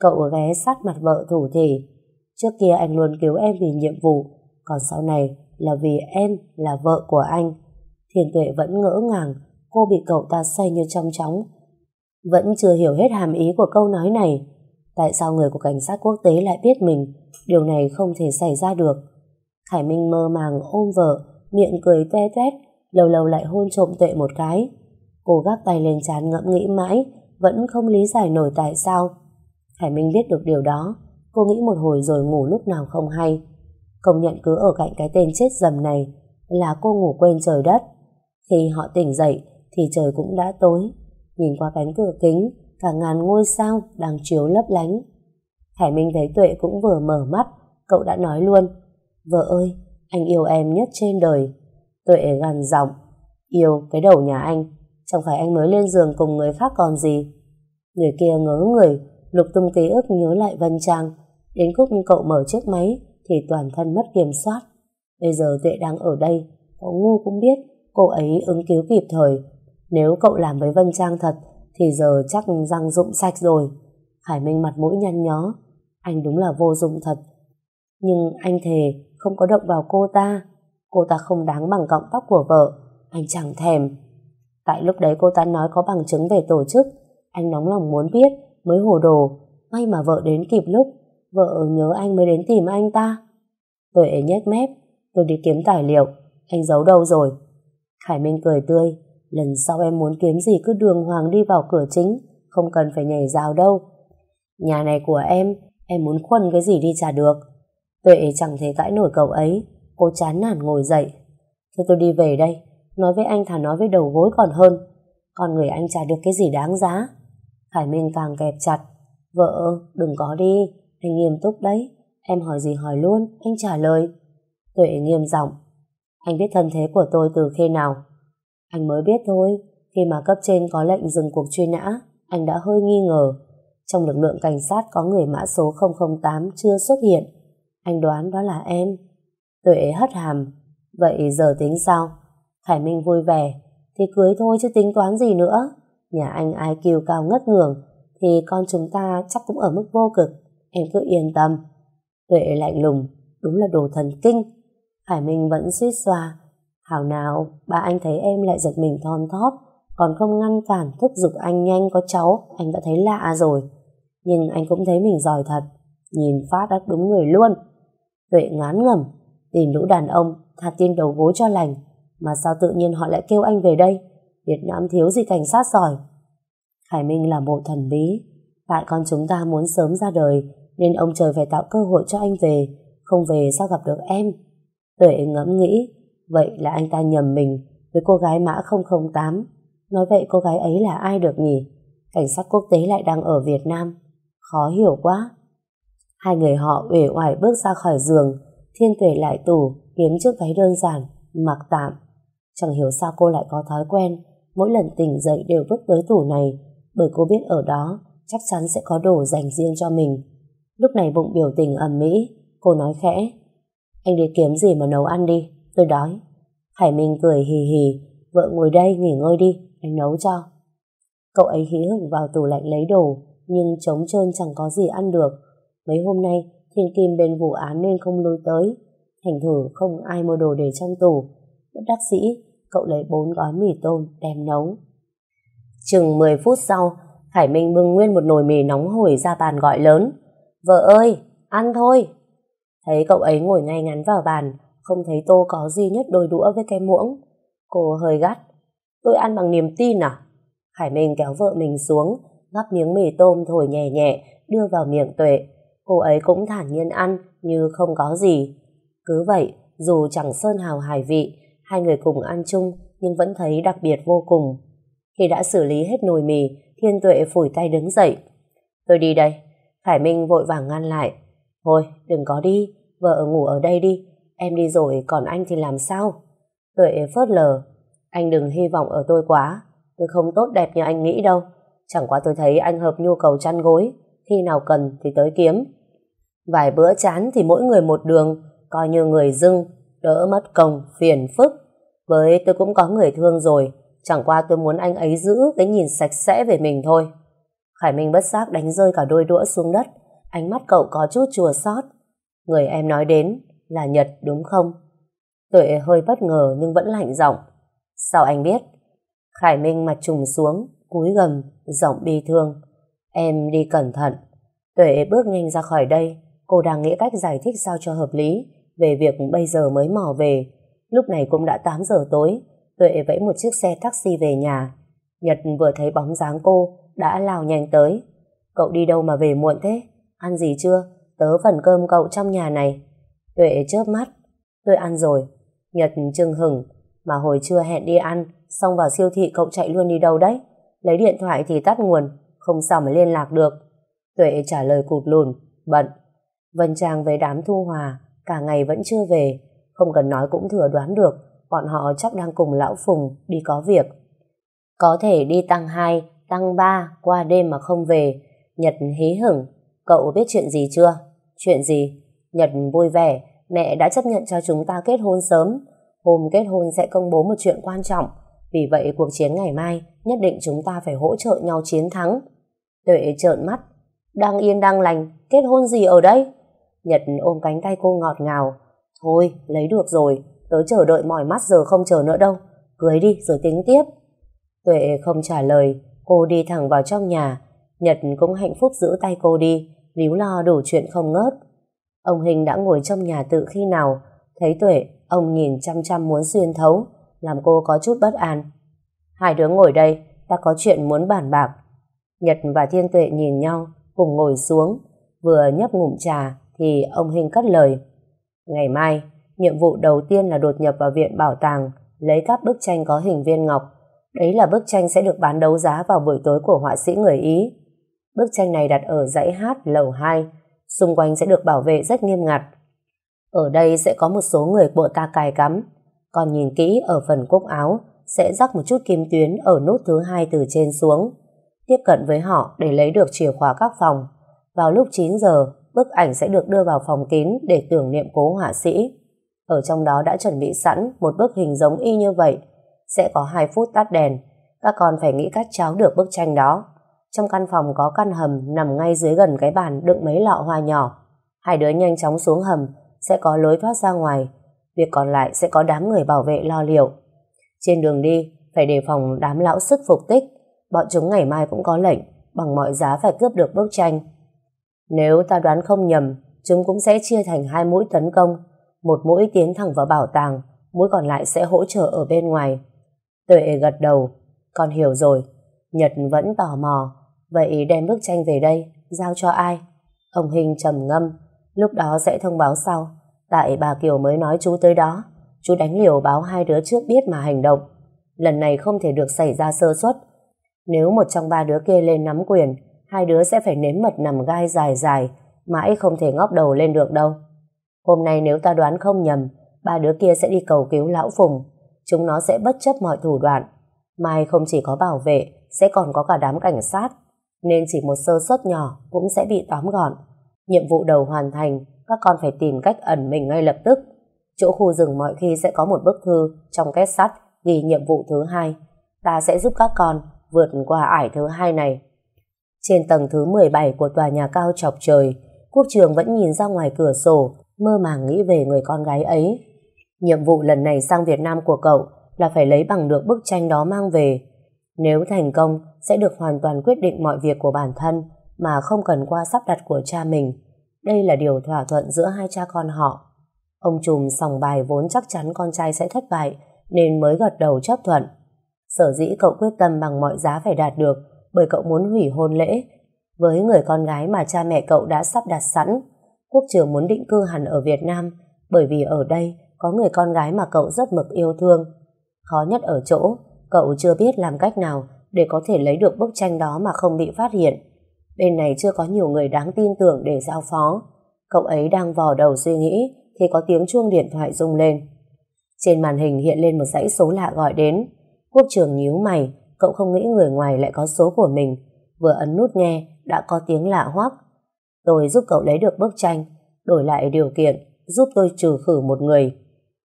A: Cậu ghé sát mặt vợ thủ thì, Trước kia anh luôn cứu em vì nhiệm vụ, Còn sau này là vì em là vợ của anh. Thiền tuệ vẫn ngỡ ngàng, Cô bị cậu ta say như trong chóng. Vẫn chưa hiểu hết hàm ý của câu nói này. Tại sao người của cảnh sát quốc tế lại biết mình? Điều này không thể xảy ra được. Khải Minh mơ màng ôm vợ, Miệng cười toe toét, Lâu lâu lại hôn trộm tuệ một cái. Cô gác tay lên chán ngẫm nghĩ mãi, Vẫn không lý giải nổi tại sao. Hải Minh biết được điều đó, cô nghĩ một hồi rồi ngủ lúc nào không hay. Công nhận cứ ở cạnh cái tên chết dầm này là cô ngủ quên trời đất. Khi họ tỉnh dậy, thì trời cũng đã tối. Nhìn qua cánh cửa kính, cả ngàn ngôi sao đang chiếu lấp lánh. Hải Minh thấy Tuệ cũng vừa mở mắt, cậu đã nói luôn. Vợ ơi, anh yêu em nhất trên đời. Tuệ gằn giọng, yêu cái đầu nhà anh, chẳng phải anh mới lên giường cùng người khác còn gì. Người kia ngớ người, lục tung ký ức nhớ lại Vân Trang. Đến khúc cậu mở chiếc máy thì toàn thân mất kiểm soát. Bây giờ Tuệ đang ở đây, cậu ngu cũng biết cô ấy ứng cứu kịp thời. Nếu cậu làm với Vân Trang thật thì giờ chắc răng rụng sạch rồi. Hải Minh mặt mũi nhăn nhó. Anh đúng là vô dụng thật. Nhưng anh thề không có động vào cô ta. Cô ta không đáng bằng cọng tóc của vợ. Anh chẳng thèm. Tại lúc đấy cô ta nói có bằng chứng về tổ chức. Anh nóng lòng muốn biết, mới hồ đồ. May mà vợ đến kịp lúc. Vợ nhớ anh mới đến tìm anh ta. Tuệ nhếch mép. Tôi đi kiếm tài liệu. Anh giấu đâu rồi? Khải Minh cười tươi. Lần sau em muốn kiếm gì cứ đường hoàng đi vào cửa chính. Không cần phải nhảy rào đâu. Nhà này của em, em muốn khuân cái gì đi trả được. Tuệ chẳng thể cãi nổi cậu ấy. Cô chán nản ngồi dậy. Thôi tôi đi về đây. Nói với anh thà nói với đầu gối còn hơn. Con người anh trả được cái gì đáng giá. Khải Minh càng kẹp chặt. Vợ, đừng có đi. Anh nghiêm túc đấy. Em hỏi gì hỏi luôn, anh trả lời. Tuệ nghiêm giọng. Anh biết thân thế của tôi từ khi nào? Anh mới biết thôi. Khi mà cấp trên có lệnh dừng cuộc truy nã, anh đã hơi nghi ngờ. Trong lực lượng cảnh sát có người mã số 008 chưa xuất hiện. Anh đoán đó là em. Tuệ hất hàm. Vậy giờ tính sao? Khải Minh vui vẻ. Thì cưới thôi chứ tính toán gì nữa. Nhà anh IQ cao ngất ngường thì con chúng ta chắc cũng ở mức vô cực. Em cứ yên tâm. Tuệ lạnh lùng. Đúng là đồ thần kinh. Hải Minh vẫn suýt xoa. Hảo nào, ba anh thấy em lại giật mình thon thót, còn không ngăn cản thúc giục anh nhanh có cháu, anh đã thấy lạ rồi. Nhưng anh cũng thấy mình giỏi thật. Nhìn phát đã đúng người luôn. Tuệ ngán ngẩm, tìm lũ đàn ông, thà tin đầu gối cho lành. Mà sao tự nhiên họ lại kêu anh về đây? Việt Nam thiếu gì cảnh sát giỏi. Hải Minh là bộ thần bí. Tại con chúng ta muốn sớm ra đời, nên ông trời phải tạo cơ hội cho anh về. Không về sao gặp được em? Tuệ ngẫm nghĩ, vậy là anh ta nhầm mình với cô gái mã 008. Nói vậy cô gái ấy là ai được nhỉ? Cảnh sát quốc tế lại đang ở Việt Nam. Khó hiểu quá. Hai người họ uể oải bước ra khỏi giường, Thiên Tuệ lại tủ, kiếm chiếc váy đơn giản, mặc tạm. Chẳng hiểu sao cô lại có thói quen, mỗi lần tỉnh dậy đều bước tới tủ này, bởi cô biết ở đó chắc chắn sẽ có đồ dành riêng cho mình. Lúc này bụng biểu tình ầm mỹ, cô nói khẽ, anh đi kiếm gì mà nấu ăn đi, tôi đói. Hải Minh cười hì hì, vợ ngồi đây nghỉ ngơi đi, anh nấu cho. Cậu ấy hí hửng vào tủ lạnh lấy đồ, nhưng trống trơn chẳng có gì ăn được. Mấy hôm nay, Thiên Kim bên vụ án nên không lui tới. Thành thử không ai mua đồ để trong tủ. Bất đắc sĩ, cậu lấy bốn gói mì tôm đem nấu. Chừng 10 phút sau, Hải Minh bưng nguyên một nồi mì nóng hổi ra bàn gọi lớn. Vợ ơi, ăn thôi. Thấy cậu ấy ngồi ngay ngắn vào bàn, không thấy tô có duy nhất đôi đũa với cái muỗng. Cô hơi gắt. Tôi ăn bằng niềm tin à? Hải Minh kéo vợ mình xuống, gắp miếng mì tôm thổi nhẹ nhẹ, đưa vào miệng tuệ. Cô ấy cũng thản nhiên ăn như không có gì. Cứ vậy, dù chẳng sơn hào hải vị, hai người cùng ăn chung nhưng vẫn thấy đặc biệt vô cùng. Khi đã xử lý hết nồi mì, Thiên Tuệ phủi tay đứng dậy. Tôi đi đây. Khải Minh vội vàng ngăn lại. Thôi, đừng có đi, vợ ngủ ở đây đi, em đi rồi còn anh thì làm sao? Tuệ phớt lờ, anh đừng hy vọng ở tôi quá, tôi không tốt đẹp như anh nghĩ đâu, chẳng qua tôi thấy anh hợp nhu cầu chăn gối, khi nào cần thì tới kiếm. Vài bữa chán thì mỗi người một đường, coi như người dưng, đỡ mất công, phiền phức. Với tôi cũng có người thương rồi, chẳng qua tôi muốn anh ấy giữ cái nhìn sạch sẽ về mình thôi. Khải Minh bất giác đánh rơi cả đôi đũa xuống đất, ánh mắt cậu có chút chùa xót. Người em nói đến là Nhật đúng không? Tuệ hơi bất ngờ nhưng vẫn lạnh giọng. Sao anh biết? Khải Minh mặt trùng xuống, cúi gầm, giọng bi thương. Em đi cẩn thận. Tuệ bước nhanh ra khỏi đây. Cô đang nghĩ cách giải thích sao cho hợp lý về việc bây giờ mới mò về. Lúc này cũng đã 8 giờ tối. Tuệ vẫy một chiếc xe taxi về nhà. Nhật vừa thấy bóng dáng cô đã lao nhanh tới. Cậu đi đâu mà về muộn thế? Ăn gì chưa? Tớ phần cơm cậu trong nhà này. Tuệ chớp mắt. Tôi ăn rồi. Nhật trưng hừng. Mà hồi trưa hẹn đi ăn, xong vào siêu thị cậu chạy luôn đi đâu đấy? Lấy điện thoại thì tắt nguồn, không sao mà liên lạc được. Tuệ trả lời cụt lùn, bận. Vân Trang với đám thu hòa, cả ngày vẫn chưa về, không cần nói cũng thừa đoán được, bọn họ chắc đang cùng lão Phùng đi có việc. Có thể đi tăng 2, tăng 3, qua đêm mà không về. Nhật hí hửng, cậu biết chuyện gì chưa? Chuyện gì? Nhật vui vẻ, mẹ đã chấp nhận cho chúng ta kết hôn sớm. Hôm kết hôn sẽ công bố một chuyện quan trọng, vì vậy cuộc chiến ngày mai nhất định chúng ta phải hỗ trợ nhau chiến thắng. Tuệ trợn mắt, đang yên đang lành, kết hôn gì ở đây? Nhật ôm cánh tay cô ngọt ngào. Thôi, lấy được rồi, tớ chờ đợi mỏi mắt giờ không chờ nữa đâu. Cưới đi rồi tính tiếp. Tuệ không trả lời, cô đi thẳng vào trong nhà. Nhật cũng hạnh phúc giữ tay cô đi, líu lo đủ chuyện không ngớt. Ông Hình đã ngồi trong nhà tự khi nào, thấy Tuệ, ông nhìn chăm chăm muốn xuyên thấu, làm cô có chút bất an. Hai đứa ngồi đây, ta có chuyện muốn bàn bạc. Nhật và Thiên Tuệ nhìn nhau, cùng ngồi xuống, vừa nhấp ngụm trà thì ông Hình cất lời. Ngày mai, nhiệm vụ đầu tiên là đột nhập vào viện bảo tàng, lấy các bức tranh có hình viên ngọc. Đấy là bức tranh sẽ được bán đấu giá vào buổi tối của họa sĩ người Ý. Bức tranh này đặt ở dãy hát lầu 2, xung quanh sẽ được bảo vệ rất nghiêm ngặt. Ở đây sẽ có một số người bộ ta cài cắm, còn nhìn kỹ ở phần cúc áo sẽ rắc một chút kim tuyến ở nút thứ hai từ trên xuống. Tiếp cận với họ để lấy được chìa khóa các phòng. Vào lúc 9 giờ, bức ảnh sẽ được đưa vào phòng kín để tưởng niệm cố họa sĩ. Ở trong đó đã chuẩn bị sẵn một bức hình giống y như vậy. Sẽ có 2 phút tắt đèn. Các con phải nghĩ cách cháo được bức tranh đó. Trong căn phòng có căn hầm nằm ngay dưới gần cái bàn đựng mấy lọ hoa nhỏ. Hai đứa nhanh chóng xuống hầm, sẽ có lối thoát ra ngoài. Việc còn lại sẽ có đám người bảo vệ lo liệu. Trên đường đi, phải đề phòng đám lão sức phục tích. Bọn chúng ngày mai cũng có lệnh, bằng mọi giá phải cướp được bức tranh. Nếu ta đoán không nhầm, chúng cũng sẽ chia thành hai mũi tấn công. Một mũi tiến thẳng vào bảo tàng, mũi còn lại sẽ hỗ trợ ở bên ngoài. Tuệ gật đầu, con hiểu rồi. Nhật vẫn tò mò, vậy đem bức tranh về đây, giao cho ai? Ông Hình trầm ngâm, lúc đó sẽ thông báo sau. Tại bà Kiều mới nói chú tới đó, chú đánh liều báo hai đứa trước biết mà hành động. Lần này không thể được xảy ra sơ suất. Nếu một trong ba đứa kia lên nắm quyền, hai đứa sẽ phải nếm mật nằm gai dài dài, mãi không thể ngóc đầu lên được đâu. Hôm nay nếu ta đoán không nhầm, ba đứa kia sẽ đi cầu cứu lão Phùng. Chúng nó sẽ bất chấp mọi thủ đoạn. Mai không chỉ có bảo vệ, sẽ còn có cả đám cảnh sát. Nên chỉ một sơ suất nhỏ cũng sẽ bị tóm gọn. Nhiệm vụ đầu hoàn thành, các con phải tìm cách ẩn mình ngay lập tức. Chỗ khu rừng mọi khi sẽ có một bức thư trong két sắt ghi nhiệm vụ thứ hai. Ta sẽ giúp các con vượt qua ải thứ hai này. Trên tầng thứ 17 của tòa nhà cao chọc trời, Quốc trường vẫn nhìn ra ngoài cửa sổ, mơ màng nghĩ về người con gái ấy. Nhiệm vụ lần này sang Việt Nam của cậu là phải lấy bằng được bức tranh đó mang về. Nếu thành công, sẽ được hoàn toàn quyết định mọi việc của bản thân mà không cần qua sắp đặt của cha mình. Đây là điều thỏa thuận giữa hai cha con họ. Ông trùm sòng bài vốn chắc chắn con trai sẽ thất bại nên mới gật đầu chấp thuận. Sở dĩ cậu quyết tâm bằng mọi giá phải đạt được bởi cậu muốn hủy hôn lễ với người con gái mà cha mẹ cậu đã sắp đặt sẵn. Quốc trường muốn định cư hẳn ở Việt Nam bởi vì ở đây có người con gái mà cậu rất mực yêu thương. Khó nhất ở chỗ, cậu chưa biết làm cách nào để có thể lấy được bức tranh đó mà không bị phát hiện. Bên này chưa có nhiều người đáng tin tưởng để giao phó. Cậu ấy đang vò đầu suy nghĩ thì có tiếng chuông điện thoại rung lên. Trên màn hình hiện lên một dãy số lạ gọi đến. Quốc trường nhíu mày, cậu không nghĩ người ngoài lại có số của mình. Vừa ấn nút nghe, đã có tiếng lạ hoắc. Tôi giúp cậu lấy được bức tranh, đổi lại điều kiện, giúp tôi trừ khử một người.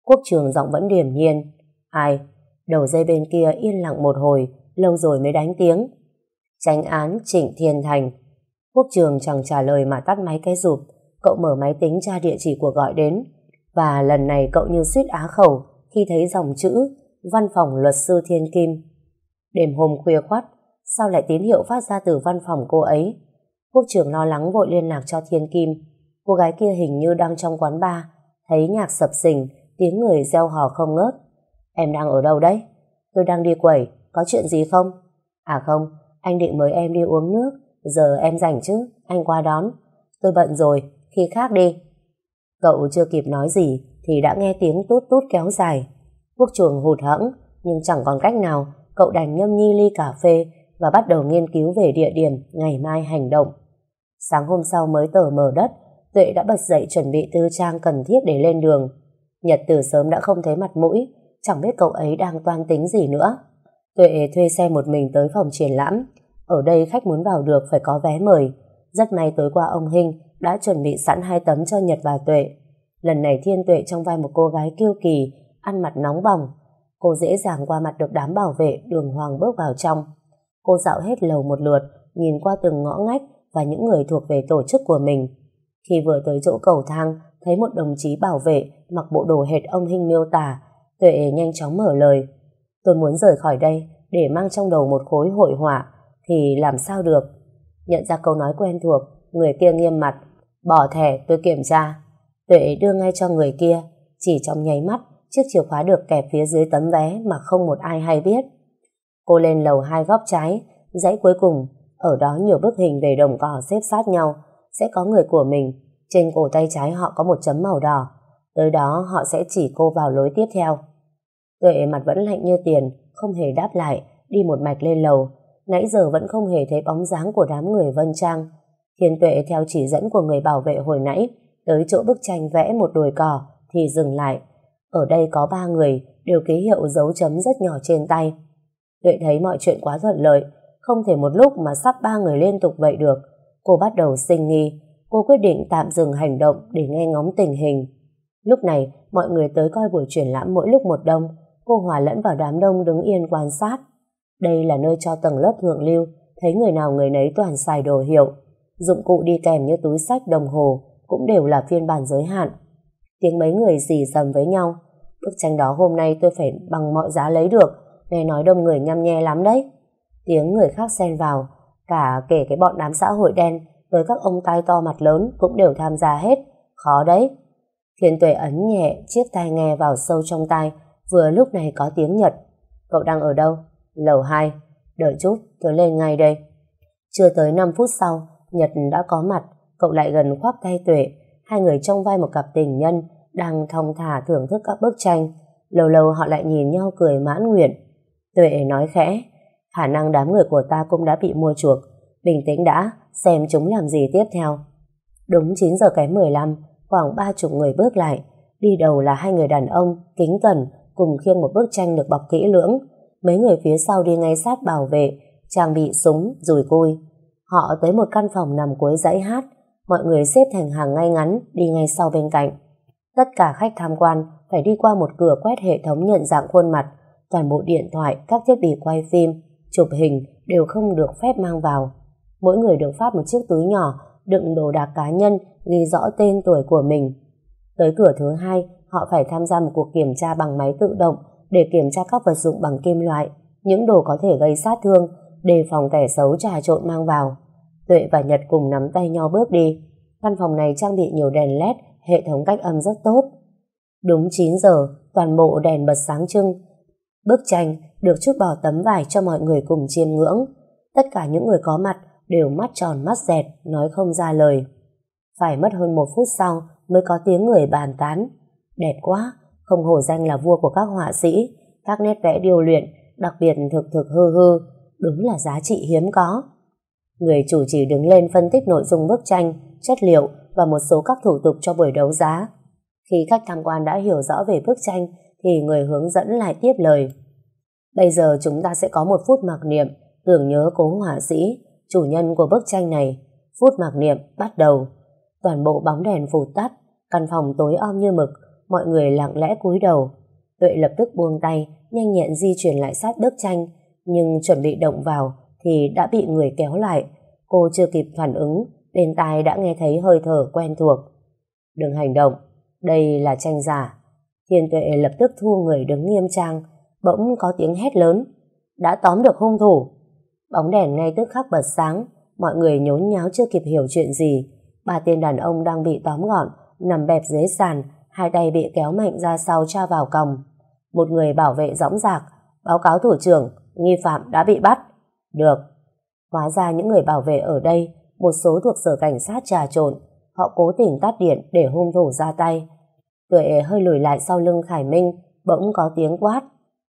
A: Quốc trường giọng vẫn điềm nhiên. Ai? Đầu dây bên kia yên lặng một hồi, lâu rồi mới đánh tiếng. Tránh án Trịnh Thiên Thành. Quốc trường chẳng trả lời mà tắt máy cái rụp. Cậu mở máy tính tra địa chỉ của gọi đến. Và lần này cậu như suýt á khẩu khi thấy dòng chữ Văn phòng luật sư Thiên Kim. Đêm hôm khuya khoắt, sao lại tín hiệu phát ra từ văn phòng cô ấy? Quốc trưởng lo lắng vội liên lạc cho Thiên Kim. Cô gái kia hình như đang trong quán bar, thấy nhạc sập sình, tiếng người reo hò không ngớt. Em đang ở đâu đấy? Tôi đang đi quẩy, có chuyện gì không? À không, anh định mời em đi uống nước, giờ em rảnh chứ, anh qua đón. Tôi bận rồi, khi khác đi. Cậu chưa kịp nói gì thì đã nghe tiếng tút tút kéo dài. Quốc chuồng hụt hẫng, nhưng chẳng còn cách nào, cậu đành nhâm nhi ly cà phê và bắt đầu nghiên cứu về địa điểm ngày mai hành động. Sáng hôm sau mới tờ mở đất, Tuệ đã bật dậy chuẩn bị tư trang cần thiết để lên đường. Nhật từ sớm đã không thấy mặt mũi, chẳng biết cậu ấy đang toan tính gì nữa. Tuệ thuê xe một mình tới phòng triển lãm. Ở đây khách muốn vào được phải có vé mời. Rất may tối qua ông Hinh đã chuẩn bị sẵn hai tấm cho Nhật và Tuệ. Lần này Thiên Tuệ trong vai một cô gái kiêu kỳ, ăn mặt nóng bỏng. Cô dễ dàng qua mặt được đám bảo vệ đường hoàng bước vào trong. Cô dạo hết lầu một lượt, nhìn qua từng ngõ ngách và những người thuộc về tổ chức của mình. Khi vừa tới chỗ cầu thang, thấy một đồng chí bảo vệ mặc bộ đồ hệt ông Hinh miêu tả, Tuệ nhanh chóng mở lời. Tôi muốn rời khỏi đây để mang trong đầu một khối hội họa thì làm sao được. Nhận ra câu nói quen thuộc, người kia nghiêm mặt. Bỏ thẻ tôi kiểm tra. Tuệ đưa ngay cho người kia. Chỉ trong nháy mắt, chiếc chìa khóa được kẹp phía dưới tấm vé mà không một ai hay biết. Cô lên lầu hai góc trái, dãy cuối cùng, ở đó nhiều bức hình về đồng cỏ xếp sát nhau, sẽ có người của mình. Trên cổ tay trái họ có một chấm màu đỏ. Tới đó họ sẽ chỉ cô vào lối tiếp theo. Tuệ mặt vẫn lạnh như tiền, không hề đáp lại, đi một mạch lên lầu. Nãy giờ vẫn không hề thấy bóng dáng của đám người Vân Trang. Thiên Tuệ theo chỉ dẫn của người bảo vệ hồi nãy, tới chỗ bức tranh vẽ một đồi cỏ, thì dừng lại. Ở đây có ba người, đều ký hiệu dấu chấm rất nhỏ trên tay. Tuệ thấy mọi chuyện quá thuận lợi, không thể một lúc mà sắp ba người liên tục vậy được. Cô bắt đầu sinh nghi, cô quyết định tạm dừng hành động để nghe ngóng tình hình. Lúc này, mọi người tới coi buổi triển lãm mỗi lúc một đông, cô hòa lẫn vào đám đông đứng yên quan sát. Đây là nơi cho tầng lớp thượng lưu, thấy người nào người nấy toàn xài đồ hiệu. Dụng cụ đi kèm như túi sách, đồng hồ cũng đều là phiên bản giới hạn. Tiếng mấy người dì dầm với nhau. Bức tranh đó hôm nay tôi phải bằng mọi giá lấy được, nghe nói đông người nhăm nhe lắm đấy. Tiếng người khác xen vào, cả kể cái bọn đám xã hội đen với các ông tai to mặt lớn cũng đều tham gia hết. Khó đấy. Thiên tuệ ấn nhẹ chiếc tai nghe vào sâu trong tai, vừa lúc này có tiếng Nhật. Cậu đang ở đâu? Lầu 2. Đợi chút, tôi lên ngay đây. Chưa tới 5 phút sau, Nhật đã có mặt, cậu lại gần khoác tay Tuệ, hai người trong vai một cặp tình nhân, đang thong thả thưởng thức các bức tranh. Lâu lâu họ lại nhìn nhau cười mãn nguyện. Tuệ nói khẽ, khả năng đám người của ta cũng đã bị mua chuộc. Bình tĩnh đã, xem chúng làm gì tiếp theo. Đúng 9 giờ kém 15, khoảng ba chục người bước lại. Đi đầu là hai người đàn ông, kính cẩn, cùng khiêng một bức tranh được bọc kỹ lưỡng. Mấy người phía sau đi ngay sát bảo vệ, trang bị súng, rùi cui. Họ tới một căn phòng nằm cuối dãy hát, mọi người xếp thành hàng ngay ngắn, đi ngay sau bên cạnh. Tất cả khách tham quan phải đi qua một cửa quét hệ thống nhận dạng khuôn mặt, toàn bộ điện thoại, các thiết bị quay phim, chụp hình đều không được phép mang vào. Mỗi người được phát một chiếc túi nhỏ đựng đồ đạc cá nhân ghi rõ tên tuổi của mình. Tới cửa thứ hai, họ phải tham gia một cuộc kiểm tra bằng máy tự động để kiểm tra các vật dụng bằng kim loại, những đồ có thể gây sát thương, đề phòng kẻ xấu trà trộn mang vào. Tuệ và Nhật cùng nắm tay nhau bước đi. Căn phòng này trang bị nhiều đèn led, hệ thống cách âm rất tốt. Đúng 9 giờ, toàn bộ đèn bật sáng trưng. Bức tranh được chút bỏ tấm vải cho mọi người cùng chiêm ngưỡng. Tất cả những người có mặt đều mắt tròn mắt dẹt, nói không ra lời. Phải mất hơn một phút sau mới có tiếng người bàn tán. Đẹp quá, không hổ danh là vua của các họa sĩ, các nét vẽ điều luyện, đặc biệt thực thực hư hư, đúng là giá trị hiếm có. Người chủ trì đứng lên phân tích nội dung bức tranh, chất liệu và một số các thủ tục cho buổi đấu giá. Khi khách tham quan đã hiểu rõ về bức tranh thì người hướng dẫn lại tiếp lời. Bây giờ chúng ta sẽ có một phút mặc niệm tưởng nhớ cố họa sĩ, chủ nhân của bức tranh này. Phút mặc niệm bắt đầu. Toàn bộ bóng đèn phụt tắt, căn phòng tối om như mực, mọi người lặng lẽ cúi đầu. Tuệ lập tức buông tay, nhanh nhẹn di chuyển lại sát bức tranh, nhưng chuẩn bị động vào thì đã bị người kéo lại. Cô chưa kịp phản ứng, bên tai đã nghe thấy hơi thở quen thuộc. Đừng hành động, đây là tranh giả. Thiên tuệ lập tức thu người đứng nghiêm trang, bỗng có tiếng hét lớn. Đã tóm được hung thủ. Bóng đèn ngay tức khắc bật sáng, mọi người nhốn nháo chưa kịp hiểu chuyện gì. Ba tên đàn ông đang bị tóm gọn, nằm bẹp dưới sàn, hai tay bị kéo mạnh ra sau tra vào còng. Một người bảo vệ dõng dạc, báo cáo thủ trưởng, nghi phạm đã bị bắt. Được. Hóa ra những người bảo vệ ở đây, một số thuộc sở cảnh sát trà trộn, họ cố tình tắt điện để hung thủ ra tay. Tuệ hơi lùi lại sau lưng Khải Minh, bỗng có tiếng quát.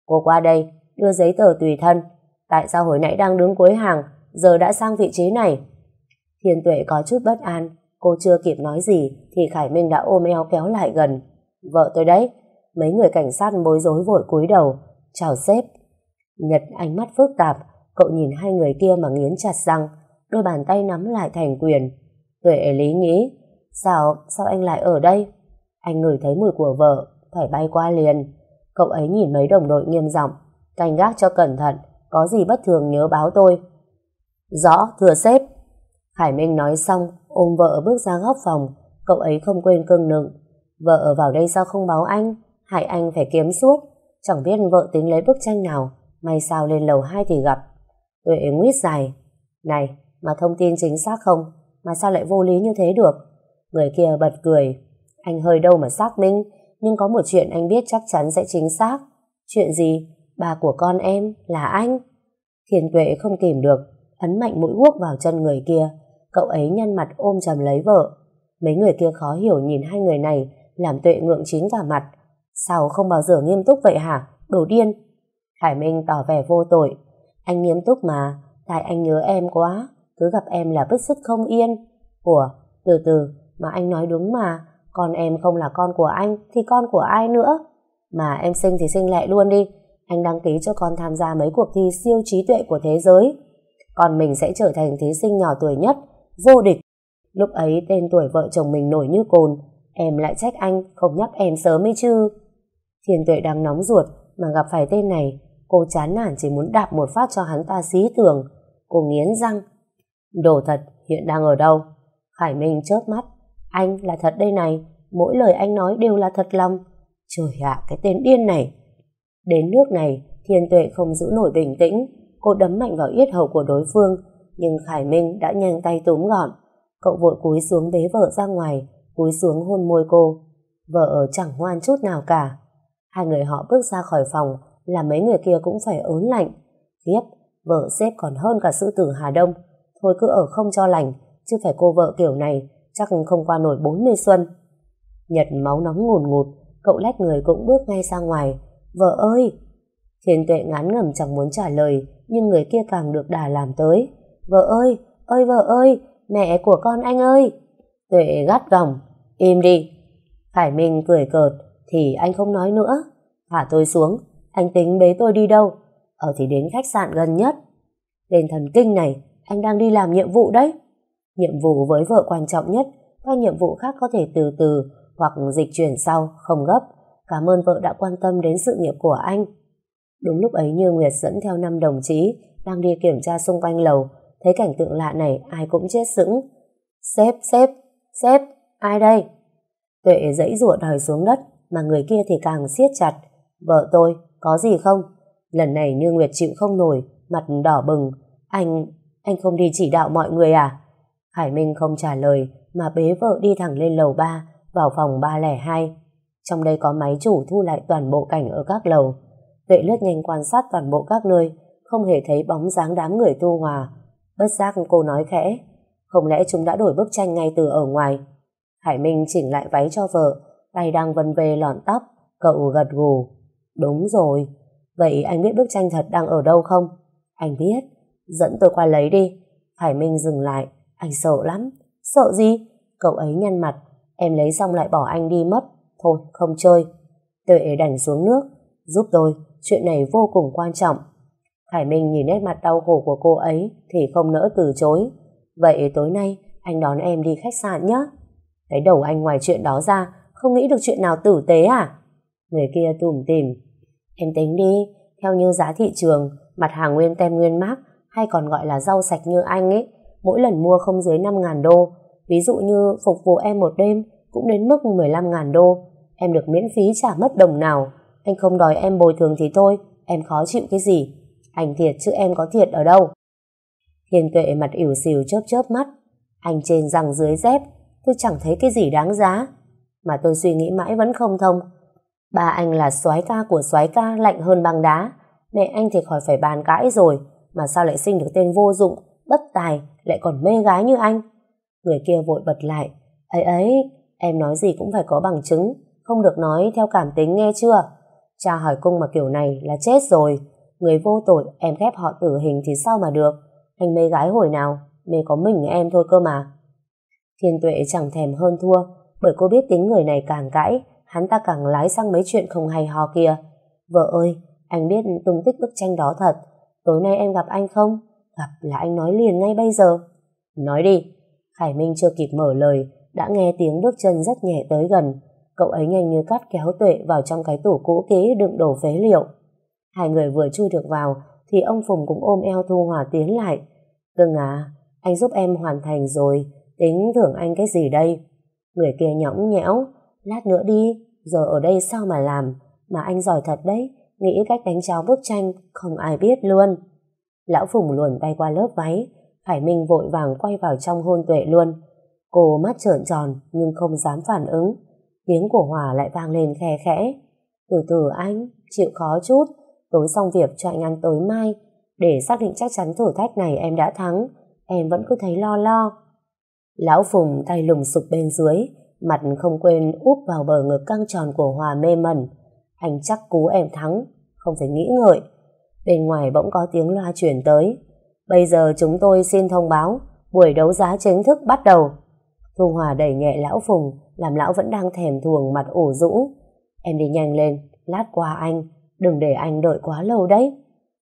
A: Cô qua đây, đưa giấy tờ tùy thân. Tại sao hồi nãy đang đứng cuối hàng, giờ đã sang vị trí này? Thiên tuệ có chút bất an, cô chưa kịp nói gì thì Khải Minh đã ôm eo kéo lại gần. Vợ tôi đấy, mấy người cảnh sát bối rối vội cúi đầu. Chào sếp. Nhật ánh mắt phức tạp, cậu nhìn hai người kia mà nghiến chặt răng, đôi bàn tay nắm lại thành quyền. Tuệ lý nghĩ, sao, sao anh lại ở đây? Anh ngửi thấy mùi của vợ, phải bay qua liền. Cậu ấy nhìn mấy đồng đội nghiêm giọng canh gác cho cẩn thận, có gì bất thường nhớ báo tôi. Rõ, thưa sếp. Khải Minh nói xong, ôm vợ bước ra góc phòng, cậu ấy không quên cưng nựng. Vợ vào đây sao không báo anh, hại anh phải kiếm suốt. Chẳng biết vợ tính lấy bức tranh nào, may sao lên lầu 2 thì gặp. Tuệ nguyết dài. Này, mà thông tin chính xác không? Mà sao lại vô lý như thế được? Người kia bật cười. Anh hơi đâu mà xác minh, nhưng có một chuyện anh biết chắc chắn sẽ chính xác. Chuyện gì? Bà của con em là anh. Thiền tuệ không tìm được, ấn mạnh mũi guốc vào chân người kia. Cậu ấy nhăn mặt ôm chầm lấy vợ. Mấy người kia khó hiểu nhìn hai người này, làm tuệ ngượng chín cả mặt. Sao không bao giờ nghiêm túc vậy hả? Đồ điên. Hải Minh tỏ vẻ vô tội. Anh nghiêm túc mà, tại anh nhớ em quá, cứ gặp em là bứt rứt không yên. Ủa, từ từ, mà anh nói đúng mà, con em không là con của anh, thì con của ai nữa? Mà em sinh thì sinh lại luôn đi, anh đăng ký cho con tham gia mấy cuộc thi siêu trí tuệ của thế giới. Còn mình sẽ trở thành thí sinh nhỏ tuổi nhất, vô địch. Lúc ấy tên tuổi vợ chồng mình nổi như cồn, em lại trách anh không nhắc em sớm ấy chứ. Thiên tuệ đang nóng ruột mà gặp phải tên này, cô chán nản chỉ muốn đạp một phát cho hắn ta xí tường. Cô nghiến răng. Đồ thật, hiện đang ở đâu? Khải Minh chớp mắt. Anh là thật đây này, mỗi lời anh nói đều là thật lòng. Trời ạ, cái tên điên này. Đến nước này, Thiên Tuệ không giữ nổi bình tĩnh, cô đấm mạnh vào yết hầu của đối phương, nhưng Khải Minh đã nhanh tay túm gọn. Cậu vội cúi xuống bế vợ ra ngoài, cúi xuống hôn môi cô. Vợ chẳng ngoan chút nào cả. Hai người họ bước ra khỏi phòng, là mấy người kia cũng phải ớn lạnh. Tiếp, vợ xếp còn hơn cả sư tử Hà Đông. Thôi cứ ở không cho lành, chứ phải cô vợ kiểu này, chắc không qua nổi 40 xuân. Nhật máu nóng ngùn ngụt, cậu lách người cũng bước ngay ra ngoài. Vợ ơi! Thiên tuệ ngán ngẩm chẳng muốn trả lời, nhưng người kia càng được đà làm tới. Vợ ơi! Ơi vợ ơi! Mẹ của con anh ơi! Tuệ gắt gỏng. Im đi! Khải Minh cười cợt, thì anh không nói nữa. Thả tôi xuống, anh tính bế tôi đi đâu? Ở thì đến khách sạn gần nhất. Đền thần kinh này, anh đang đi làm nhiệm vụ đấy. Nhiệm vụ với vợ quan trọng nhất, các nhiệm vụ khác có thể từ từ hoặc dịch chuyển sau, không gấp. Cảm ơn vợ đã quan tâm đến sự nghiệp của anh. Đúng lúc ấy Như Nguyệt dẫn theo năm đồng chí đang đi kiểm tra xung quanh lầu. Thấy cảnh tượng lạ này ai cũng chết sững. Sếp, sếp, sếp, ai đây? Tuệ dãy rụa đòi xuống đất mà người kia thì càng siết chặt. Vợ tôi, có gì không? Lần này Như Nguyệt chịu không nổi, mặt đỏ bừng. Anh, anh không đi chỉ đạo mọi người à? Hải Minh không trả lời mà bế vợ đi thẳng lên lầu 3 vào phòng 302. Trong đây có máy chủ thu lại toàn bộ cảnh ở các lầu. Vệ lướt nhanh quan sát toàn bộ các nơi, không hề thấy bóng dáng đám người tu hòa. Bất giác cô nói khẽ, không lẽ chúng đã đổi bức tranh ngay từ ở ngoài. Hải Minh chỉnh lại váy cho vợ, tay đang vân về lọn tóc, cậu gật gù. Đúng rồi, vậy anh biết bức tranh thật đang ở đâu không? Anh biết, dẫn tôi qua lấy đi. Hải Minh dừng lại, anh sợ lắm. Sợ gì? Cậu ấy nhăn mặt, em lấy xong lại bỏ anh đi mất. Thôi, không chơi. Tuệ đành xuống nước. Giúp tôi, chuyện này vô cùng quan trọng. Hải Minh nhìn nét mặt đau khổ của cô ấy thì không nỡ từ chối. Vậy tối nay anh đón em đi khách sạn nhé. Cái đầu anh ngoài chuyện đó ra không nghĩ được chuyện nào tử tế à? Người kia tủm tìm. Em tính đi, theo như giá thị trường, mặt hàng nguyên tem nguyên mác hay còn gọi là rau sạch như anh ấy, mỗi lần mua không dưới 5.000 đô. Ví dụ như phục vụ em một đêm cũng đến mức 15.000 đô. Em được miễn phí trả mất đồng nào. Anh không đòi em bồi thường thì thôi, em khó chịu cái gì. Anh thiệt chứ em có thiệt ở đâu. Hiền tuệ mặt ỉu xìu chớp chớp mắt. Anh trên răng dưới dép, tôi chẳng thấy cái gì đáng giá. Mà tôi suy nghĩ mãi vẫn không thông. Ba anh là soái ca của soái ca lạnh hơn băng đá. Mẹ anh thì khỏi phải bàn cãi rồi, mà sao lại sinh được tên vô dụng, bất tài, lại còn mê gái như anh. Người kia vội bật lại. Ấy ấy, Em nói gì cũng phải có bằng chứng, không được nói theo cảm tính nghe chưa? Cha hỏi cung mà kiểu này là chết rồi. Người vô tội em ghép họ tử hình thì sao mà được. Anh mê gái hồi nào, mê có mình em thôi cơ mà. Thiên tuệ chẳng thèm hơn thua, bởi cô biết tính người này càng cãi, hắn ta càng lái sang mấy chuyện không hay ho kia. Vợ ơi, anh biết tung tích bức tranh đó thật. Tối nay em gặp anh không? Gặp là anh nói liền ngay bây giờ. Nói đi. Khải Minh chưa kịp mở lời, đã nghe tiếng bước chân rất nhẹ tới gần. Cậu ấy nhanh như cắt kéo tuệ vào trong cái tủ cũ kỹ đựng đồ phế liệu. Hai người vừa chui được vào, thì ông Phùng cũng ôm eo Thu Hòa tiến lại. Cưng à, anh giúp em hoàn thành rồi, tính thưởng anh cái gì đây? Người kia nhõng nhẽo, lát nữa đi, giờ ở đây sao mà làm, mà anh giỏi thật đấy, nghĩ cách đánh cháo bức tranh, không ai biết luôn. Lão Phùng luồn tay qua lớp váy, Khải Minh vội vàng quay vào trong hôn tuệ luôn. Cô mắt trợn tròn nhưng không dám phản ứng. Tiếng của Hòa lại vang lên khe khẽ. Từ từ anh, chịu khó chút, tối xong việc cho anh ăn tối mai. Để xác định chắc chắn thử thách này em đã thắng, em vẫn cứ thấy lo lo. Lão Phùng tay lùng sụp bên dưới, mặt không quên úp vào bờ ngực căng tròn của Hòa mê mẩn. Anh chắc cú em thắng, không phải nghĩ ngợi. Bên ngoài bỗng có tiếng loa chuyển tới. Bây giờ chúng tôi xin thông báo, buổi đấu giá chính thức bắt đầu. Thu Hòa đẩy nhẹ lão Phùng, làm lão vẫn đang thèm thuồng mặt ủ rũ. Em đi nhanh lên, lát qua anh, đừng để anh đợi quá lâu đấy.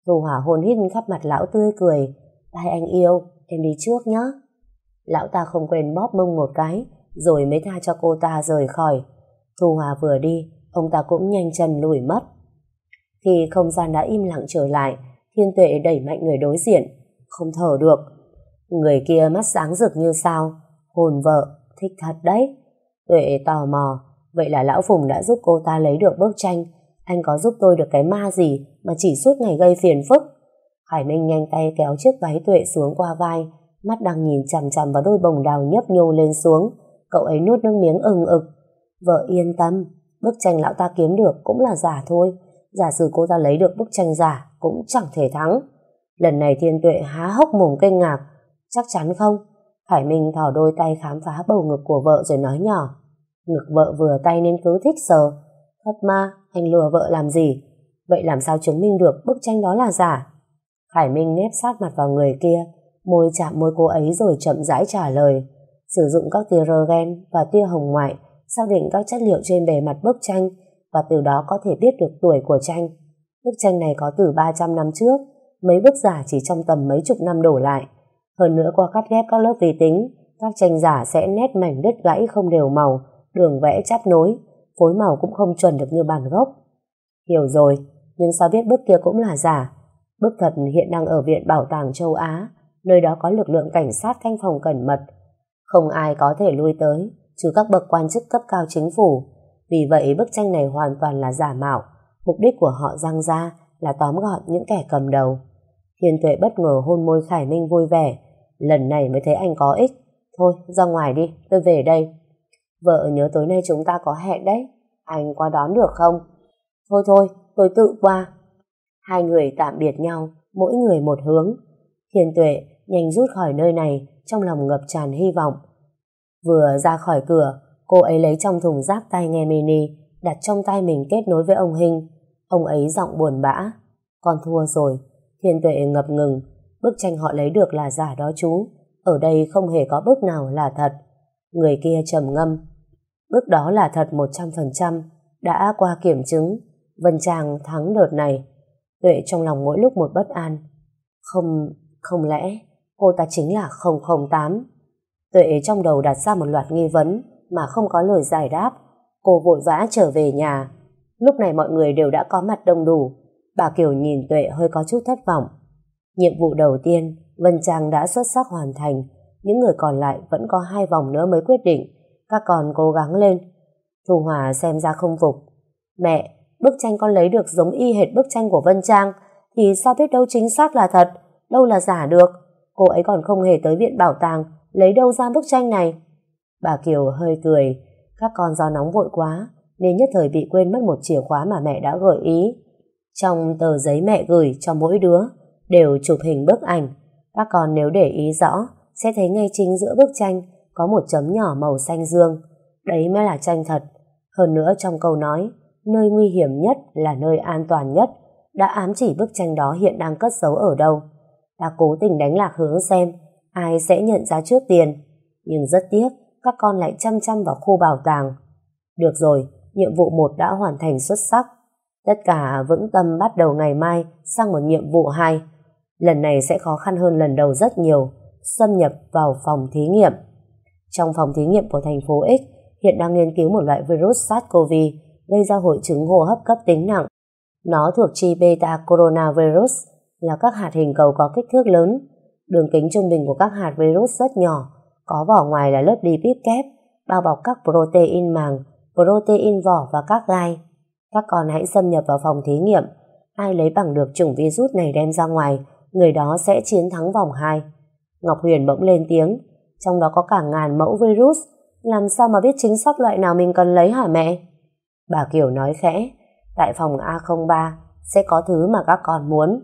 A: Thu Hòa hôn hít khắp mặt lão tươi cười. Bye anh yêu, em đi trước nhé. Lão ta không quên bóp mông một cái, rồi mới tha cho cô ta rời khỏi. Thu Hòa vừa đi, ông ta cũng nhanh chân lùi mất. Khi không gian đã im lặng trở lại, Thiên Tuệ đẩy mạnh người đối diện, không thở được. Người kia mắt sáng rực như sao, hồn vợ, thích thật đấy. Tuệ tò mò, vậy là Lão Phùng đã giúp cô ta lấy được bức tranh, anh có giúp tôi được cái ma gì mà chỉ suốt ngày gây phiền phức. Hải Minh nhanh tay kéo chiếc váy Tuệ xuống qua vai, mắt đang nhìn chằm chằm vào đôi bồng đào nhấp nhô lên xuống, cậu ấy nuốt nước miếng ừng ực. Vợ yên tâm, bức tranh lão ta kiếm được cũng là giả thôi, giả sử cô ta lấy được bức tranh giả cũng chẳng thể thắng. Lần này thiên tuệ há hốc mồm kinh ngạc, chắc chắn không? Hải Minh thỏ đôi tay khám phá bầu ngực của vợ rồi nói nhỏ. Ngực vợ vừa tay nên cứ thích sờ. Thật ma, anh lừa vợ làm gì? Vậy làm sao chứng minh được bức tranh đó là giả? Hải Minh nép sát mặt vào người kia, môi chạm môi cô ấy rồi chậm rãi trả lời. Sử dụng các tia rogen và tia hồng ngoại xác định các chất liệu trên bề mặt bức tranh và từ đó có thể biết được tuổi của tranh. Bức tranh này có từ 300 năm trước, mấy bức giả chỉ trong tầm mấy chục năm đổ lại. Hơn nữa qua cắt ghép các lớp vi tính, các tranh giả sẽ nét mảnh đứt gãy không đều màu, đường vẽ chắp nối, phối màu cũng không chuẩn được như bản gốc. Hiểu rồi, nhưng sao biết bức kia cũng là giả? Bức thật hiện đang ở Viện Bảo tàng châu Á, nơi đó có lực lượng cảnh sát canh phòng cẩn mật. Không ai có thể lui tới, trừ các bậc quan chức cấp cao chính phủ. Vì vậy bức tranh này hoàn toàn là giả mạo, mục đích của họ răng ra là tóm gọn những kẻ cầm đầu. Thiên tuệ bất ngờ hôn môi Khải Minh vui vẻ, lần này mới thấy anh có ích. Thôi, ra ngoài đi, tôi về đây. Vợ nhớ tối nay chúng ta có hẹn đấy, anh qua đón được không? Thôi thôi, tôi tự qua. Hai người tạm biệt nhau, mỗi người một hướng. Thiên tuệ nhanh rút khỏi nơi này, trong lòng ngập tràn hy vọng. Vừa ra khỏi cửa, cô ấy lấy trong thùng rác tai nghe mini, đặt trong tay mình kết nối với ông Hình. Ông ấy giọng buồn bã. Con thua rồi. Thiên tuệ ngập ngừng. Bức tranh họ lấy được là giả đó chú. Ở đây không hề có bức nào là thật. Người kia trầm ngâm. Bức đó là thật 100%. Đã qua kiểm chứng. Vân Trang thắng đợt này. Tuệ trong lòng mỗi lúc một bất an. Không, không lẽ cô ta chính là 008? Tuệ trong đầu đặt ra một loạt nghi vấn mà không có lời giải đáp. Cô vội vã trở về nhà. Lúc này mọi người đều đã có mặt đông đủ. Bà Kiều nhìn Tuệ hơi có chút thất vọng. Nhiệm vụ đầu tiên, Vân Trang đã xuất sắc hoàn thành. Những người còn lại vẫn có hai vòng nữa mới quyết định. Các con cố gắng lên. Thu Hòa xem ra không phục. Mẹ, bức tranh con lấy được giống y hệt bức tranh của Vân Trang, thì sao biết đâu chính xác là thật, đâu là giả được. Cô ấy còn không hề tới viện bảo tàng, lấy đâu ra bức tranh này. Bà Kiều hơi cười, các con do nóng vội quá, nên nhất thời bị quên mất một chìa khóa mà mẹ đã gợi ý. Trong tờ giấy mẹ gửi cho mỗi đứa, đều chụp hình bức ảnh. Các con nếu để ý rõ, sẽ thấy ngay chính giữa bức tranh có một chấm nhỏ màu xanh dương. Đấy mới là tranh thật. Hơn nữa trong câu nói, nơi nguy hiểm nhất là nơi an toàn nhất, đã ám chỉ bức tranh đó hiện đang cất giấu ở đâu. Ta cố tình đánh lạc hướng xem ai sẽ nhận ra trước tiền. Nhưng rất tiếc, các con lại chăm chăm vào khu bảo tàng. Được rồi, nhiệm vụ 1 đã hoàn thành xuất sắc. Tất cả vững tâm bắt đầu ngày mai sang một nhiệm vụ 2. Lần này sẽ khó khăn hơn lần đầu rất nhiều, xâm nhập vào phòng thí nghiệm. Trong phòng thí nghiệm của thành phố X hiện đang nghiên cứu một loại virus SARS-CoV gây ra hội chứng hô hấp cấp tính nặng. Nó thuộc chi beta coronavirus là các hạt hình cầu có kích thước lớn. Đường kính trung bình của các hạt virus rất nhỏ, có vỏ ngoài là lớp lipid kép, bao bọc các protein màng, protein vỏ và các gai. Các con hãy xâm nhập vào phòng thí nghiệm. Ai lấy bằng được chủng virus này đem ra ngoài, người đó sẽ chiến thắng vòng 2. Ngọc Huyền bỗng lên tiếng, trong đó có cả ngàn mẫu virus, làm sao mà biết chính xác loại nào mình cần lấy hả mẹ? Bà Kiều nói khẽ, tại phòng A03 sẽ có thứ mà các con muốn.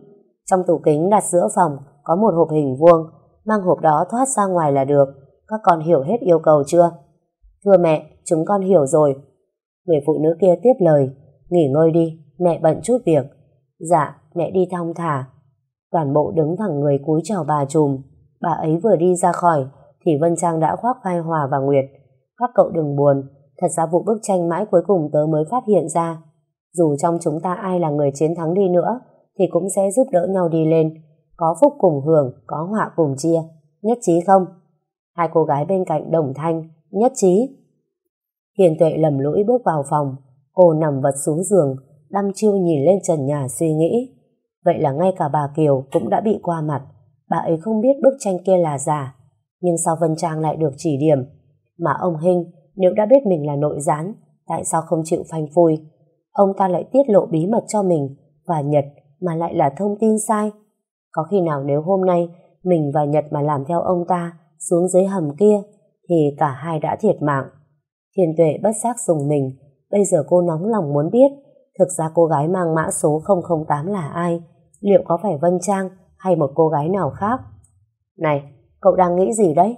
A: Trong tủ kính đặt giữa phòng có một hộp hình vuông, mang hộp đó thoát ra ngoài là được. Các con hiểu hết yêu cầu chưa? Thưa mẹ, chúng con hiểu rồi. Người phụ nữ kia tiếp lời, nghỉ ngơi đi, mẹ bận chút việc. Dạ, mẹ đi thong thả. Toàn bộ đứng thẳng người cúi chào bà trùm. Bà ấy vừa đi ra khỏi, thì Vân Trang đã khoác vai Hòa và Nguyệt. Các cậu đừng buồn, thật ra vụ bức tranh mãi cuối cùng tớ mới phát hiện ra. Dù trong chúng ta ai là người chiến thắng đi nữa, thì cũng sẽ giúp đỡ nhau đi lên. Có phúc cùng hưởng, có họa cùng chia. Nhất trí không? Hai cô gái bên cạnh đồng thanh, nhất trí. Hiền tuệ lầm lũi bước vào phòng, cô nằm vật xuống giường, đăm chiêu nhìn lên trần nhà suy nghĩ. Vậy là ngay cả bà Kiều cũng đã bị qua mặt, bà ấy không biết bức tranh kia là giả, nhưng sao Vân Trang lại được chỉ điểm? Mà ông Hinh, nếu đã biết mình là nội gián, tại sao không chịu phanh phui? Ông ta lại tiết lộ bí mật cho mình và Nhật mà lại là thông tin sai. Có khi nào nếu hôm nay mình và Nhật mà làm theo ông ta xuống dưới hầm kia thì cả hai đã thiệt mạng. Thiên tuệ bất giác dùng mình, bây giờ cô nóng lòng muốn biết thực ra cô gái mang mã số 008 là ai, liệu có phải Vân Trang hay một cô gái nào khác? Này, cậu đang nghĩ gì đấy?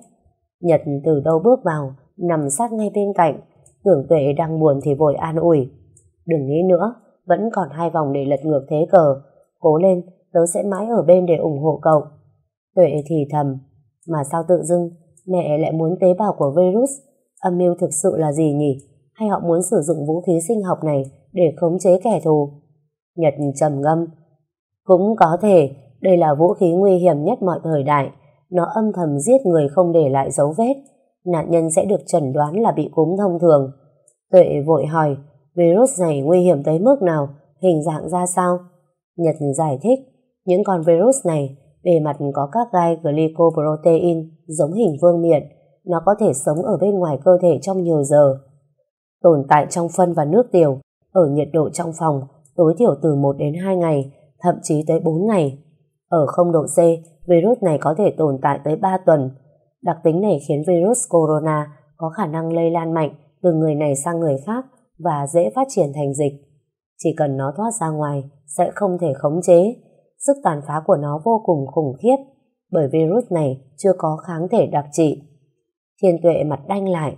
A: Nhật từ đâu bước vào, nằm sát ngay bên cạnh, tưởng tuệ đang buồn thì vội an ủi. Đừng nghĩ nữa, vẫn còn hai vòng để lật ngược thế cờ. Cố lên, tớ sẽ mãi ở bên để ủng hộ cậu. Tuệ thì thầm, mà sao tự dưng mẹ lại muốn tế bào của virus? Âm mưu thực sự là gì nhỉ? Hay họ muốn sử dụng vũ khí sinh học này để khống chế kẻ thù? Nhật trầm ngâm. Cũng có thể, đây là vũ khí nguy hiểm nhất mọi thời đại. Nó âm thầm giết người không để lại dấu vết. Nạn nhân sẽ được chẩn đoán là bị cúm thông thường. Tuệ vội hỏi, virus này nguy hiểm tới mức nào? Hình dạng ra sao? Nhật giải thích, những con virus này bề mặt có các gai glycoprotein giống hình vương miện. Nó có thể sống ở bên ngoài cơ thể trong nhiều giờ. Tồn tại trong phân và nước tiểu, ở nhiệt độ trong phòng tối thiểu từ 1 đến 2 ngày, thậm chí tới 4 ngày. Ở 0 độ C, virus này có thể tồn tại tới 3 tuần. Đặc tính này khiến virus corona có khả năng lây lan mạnh từ người này sang người khác và dễ phát triển thành dịch. Chỉ cần nó thoát ra ngoài sẽ không thể khống chế. Sức tàn phá của nó vô cùng khủng khiếp bởi virus này chưa có kháng thể đặc trị. Thiên tuệ mặt đanh lại.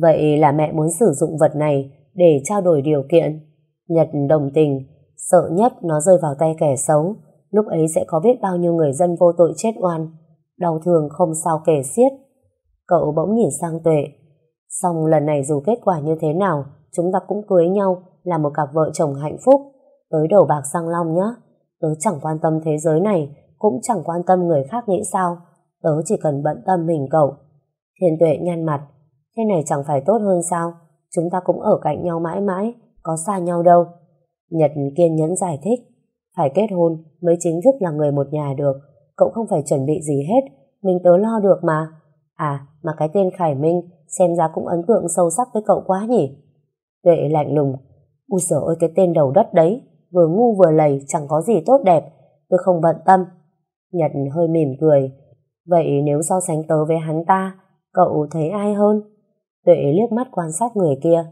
A: Vậy là mẹ muốn sử dụng vật này để trao đổi điều kiện. Nhật đồng tình, sợ nhất nó rơi vào tay kẻ xấu. Lúc ấy sẽ có biết bao nhiêu người dân vô tội chết oan. Đau thương không sao kể xiết. Cậu bỗng nhìn sang tuệ. Xong lần này dù kết quả như thế nào, chúng ta cũng cưới nhau là một cặp vợ chồng hạnh phúc. Tới đầu bạc sang long nhé. Tớ chẳng quan tâm thế giới này, cũng chẳng quan tâm người khác nghĩ sao. Tớ chỉ cần bận tâm mình cậu. Thiên tuệ nhăn mặt. Thế này chẳng phải tốt hơn sao? Chúng ta cũng ở cạnh nhau mãi mãi, có xa nhau đâu. Nhật kiên nhẫn giải thích. Phải kết hôn mới chính thức là người một nhà được. Cậu không phải chuẩn bị gì hết. Mình tớ lo được mà. À, mà cái tên Khải Minh xem ra cũng ấn tượng sâu sắc với cậu quá nhỉ? Tuệ lạnh lùng. Ui sở ơi cái tên đầu đất đấy. Vừa ngu vừa lầy chẳng có gì tốt đẹp. Tôi không bận tâm. Nhật hơi mỉm cười. Vậy nếu so sánh tớ với hắn ta, cậu thấy ai hơn? Tuệ liếc mắt quan sát người kia.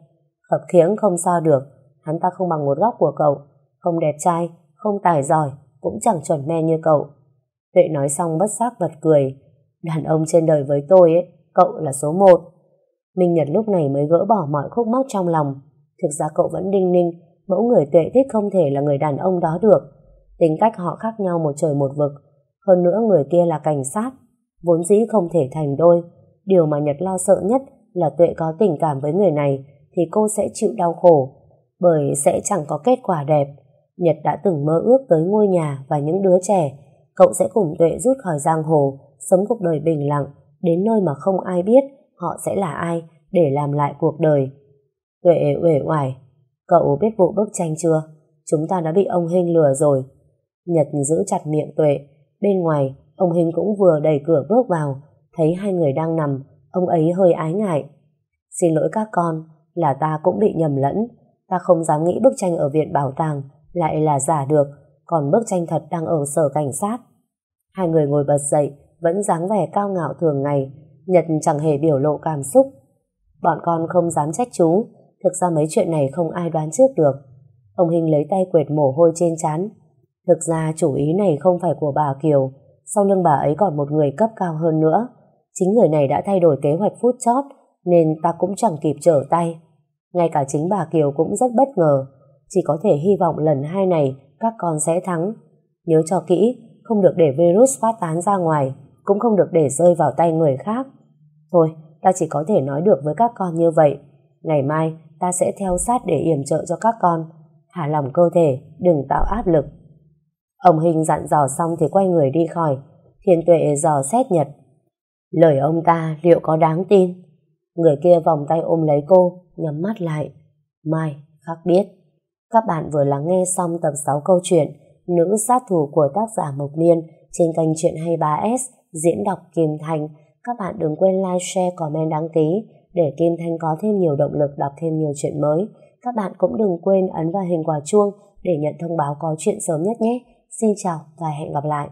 A: Khập khiễng không so được. Hắn ta không bằng một góc của cậu. Không đẹp trai, không tài giỏi, cũng chẳng chuẩn me như cậu. Tuệ nói xong bất giác bật cười. Đàn ông trên đời với tôi ấy, cậu là số một. Minh Nhật lúc này mới gỡ bỏ mọi khúc mắc trong lòng. Thực ra cậu vẫn đinh ninh, mẫu người tuệ thích không thể là người đàn ông đó được. Tính cách họ khác nhau một trời một vực. Hơn nữa người kia là cảnh sát, vốn dĩ không thể thành đôi. Điều mà Nhật lo sợ nhất là tuệ có tình cảm với người này thì cô sẽ chịu đau khổ, bởi sẽ chẳng có kết quả đẹp. Nhật đã từng mơ ước tới ngôi nhà và những đứa trẻ. Cậu sẽ cùng tuệ rút khỏi giang hồ, sống cuộc đời bình lặng, đến nơi mà không ai biết họ sẽ là ai để làm lại cuộc đời. Tuệ uể oải, cậu biết vụ bức tranh chưa? Chúng ta đã bị ông Hinh lừa rồi. Nhật giữ chặt miệng Tuệ. Bên ngoài, ông Hinh cũng vừa đẩy cửa bước vào, thấy hai người đang nằm, ông ấy hơi ái ngại. Xin lỗi các con, là ta cũng bị nhầm lẫn. Ta không dám nghĩ bức tranh ở viện bảo tàng lại là giả được, còn bức tranh thật đang ở sở cảnh sát. Hai người ngồi bật dậy, vẫn dáng vẻ cao ngạo thường ngày, Nhật chẳng hề biểu lộ cảm xúc. Bọn con không dám trách chú, thực ra mấy chuyện này không ai đoán trước được. Ông Hình lấy tay quệt mồ hôi trên chán. Thực ra chủ ý này không phải của bà Kiều, sau lưng bà ấy còn một người cấp cao hơn nữa. Chính người này đã thay đổi kế hoạch phút chót, nên ta cũng chẳng kịp trở tay. Ngay cả chính bà Kiều cũng rất bất ngờ, chỉ có thể hy vọng lần hai này các con sẽ thắng. Nhớ cho kỹ, không được để virus phát tán ra ngoài, cũng không được để rơi vào tay người khác. Thôi, ta chỉ có thể nói được với các con như vậy. Ngày mai, ta sẽ theo sát để yểm trợ cho các con. Thả lỏng cơ thể, đừng tạo áp lực. Ông Hình dặn dò xong thì quay người đi khỏi. Thiên tuệ dò xét Nhật. Lời ông ta liệu có đáng tin? Người kia vòng tay ôm lấy cô, nhắm mắt lại. Mai, khắc biết. Các bạn vừa lắng nghe xong tập 6 câu chuyện Nữ sát thủ của tác giả Mộc Miên trên kênh Chuyện 23S diễn đọc Kim Thành. Các bạn đừng quên like, share, comment, đăng ký để Kim Thanh có thêm nhiều động lực đọc thêm nhiều chuyện mới. Các bạn cũng đừng quên ấn vào hình quả chuông để nhận thông báo có chuyện sớm nhất nhé. Xin chào và hẹn gặp lại.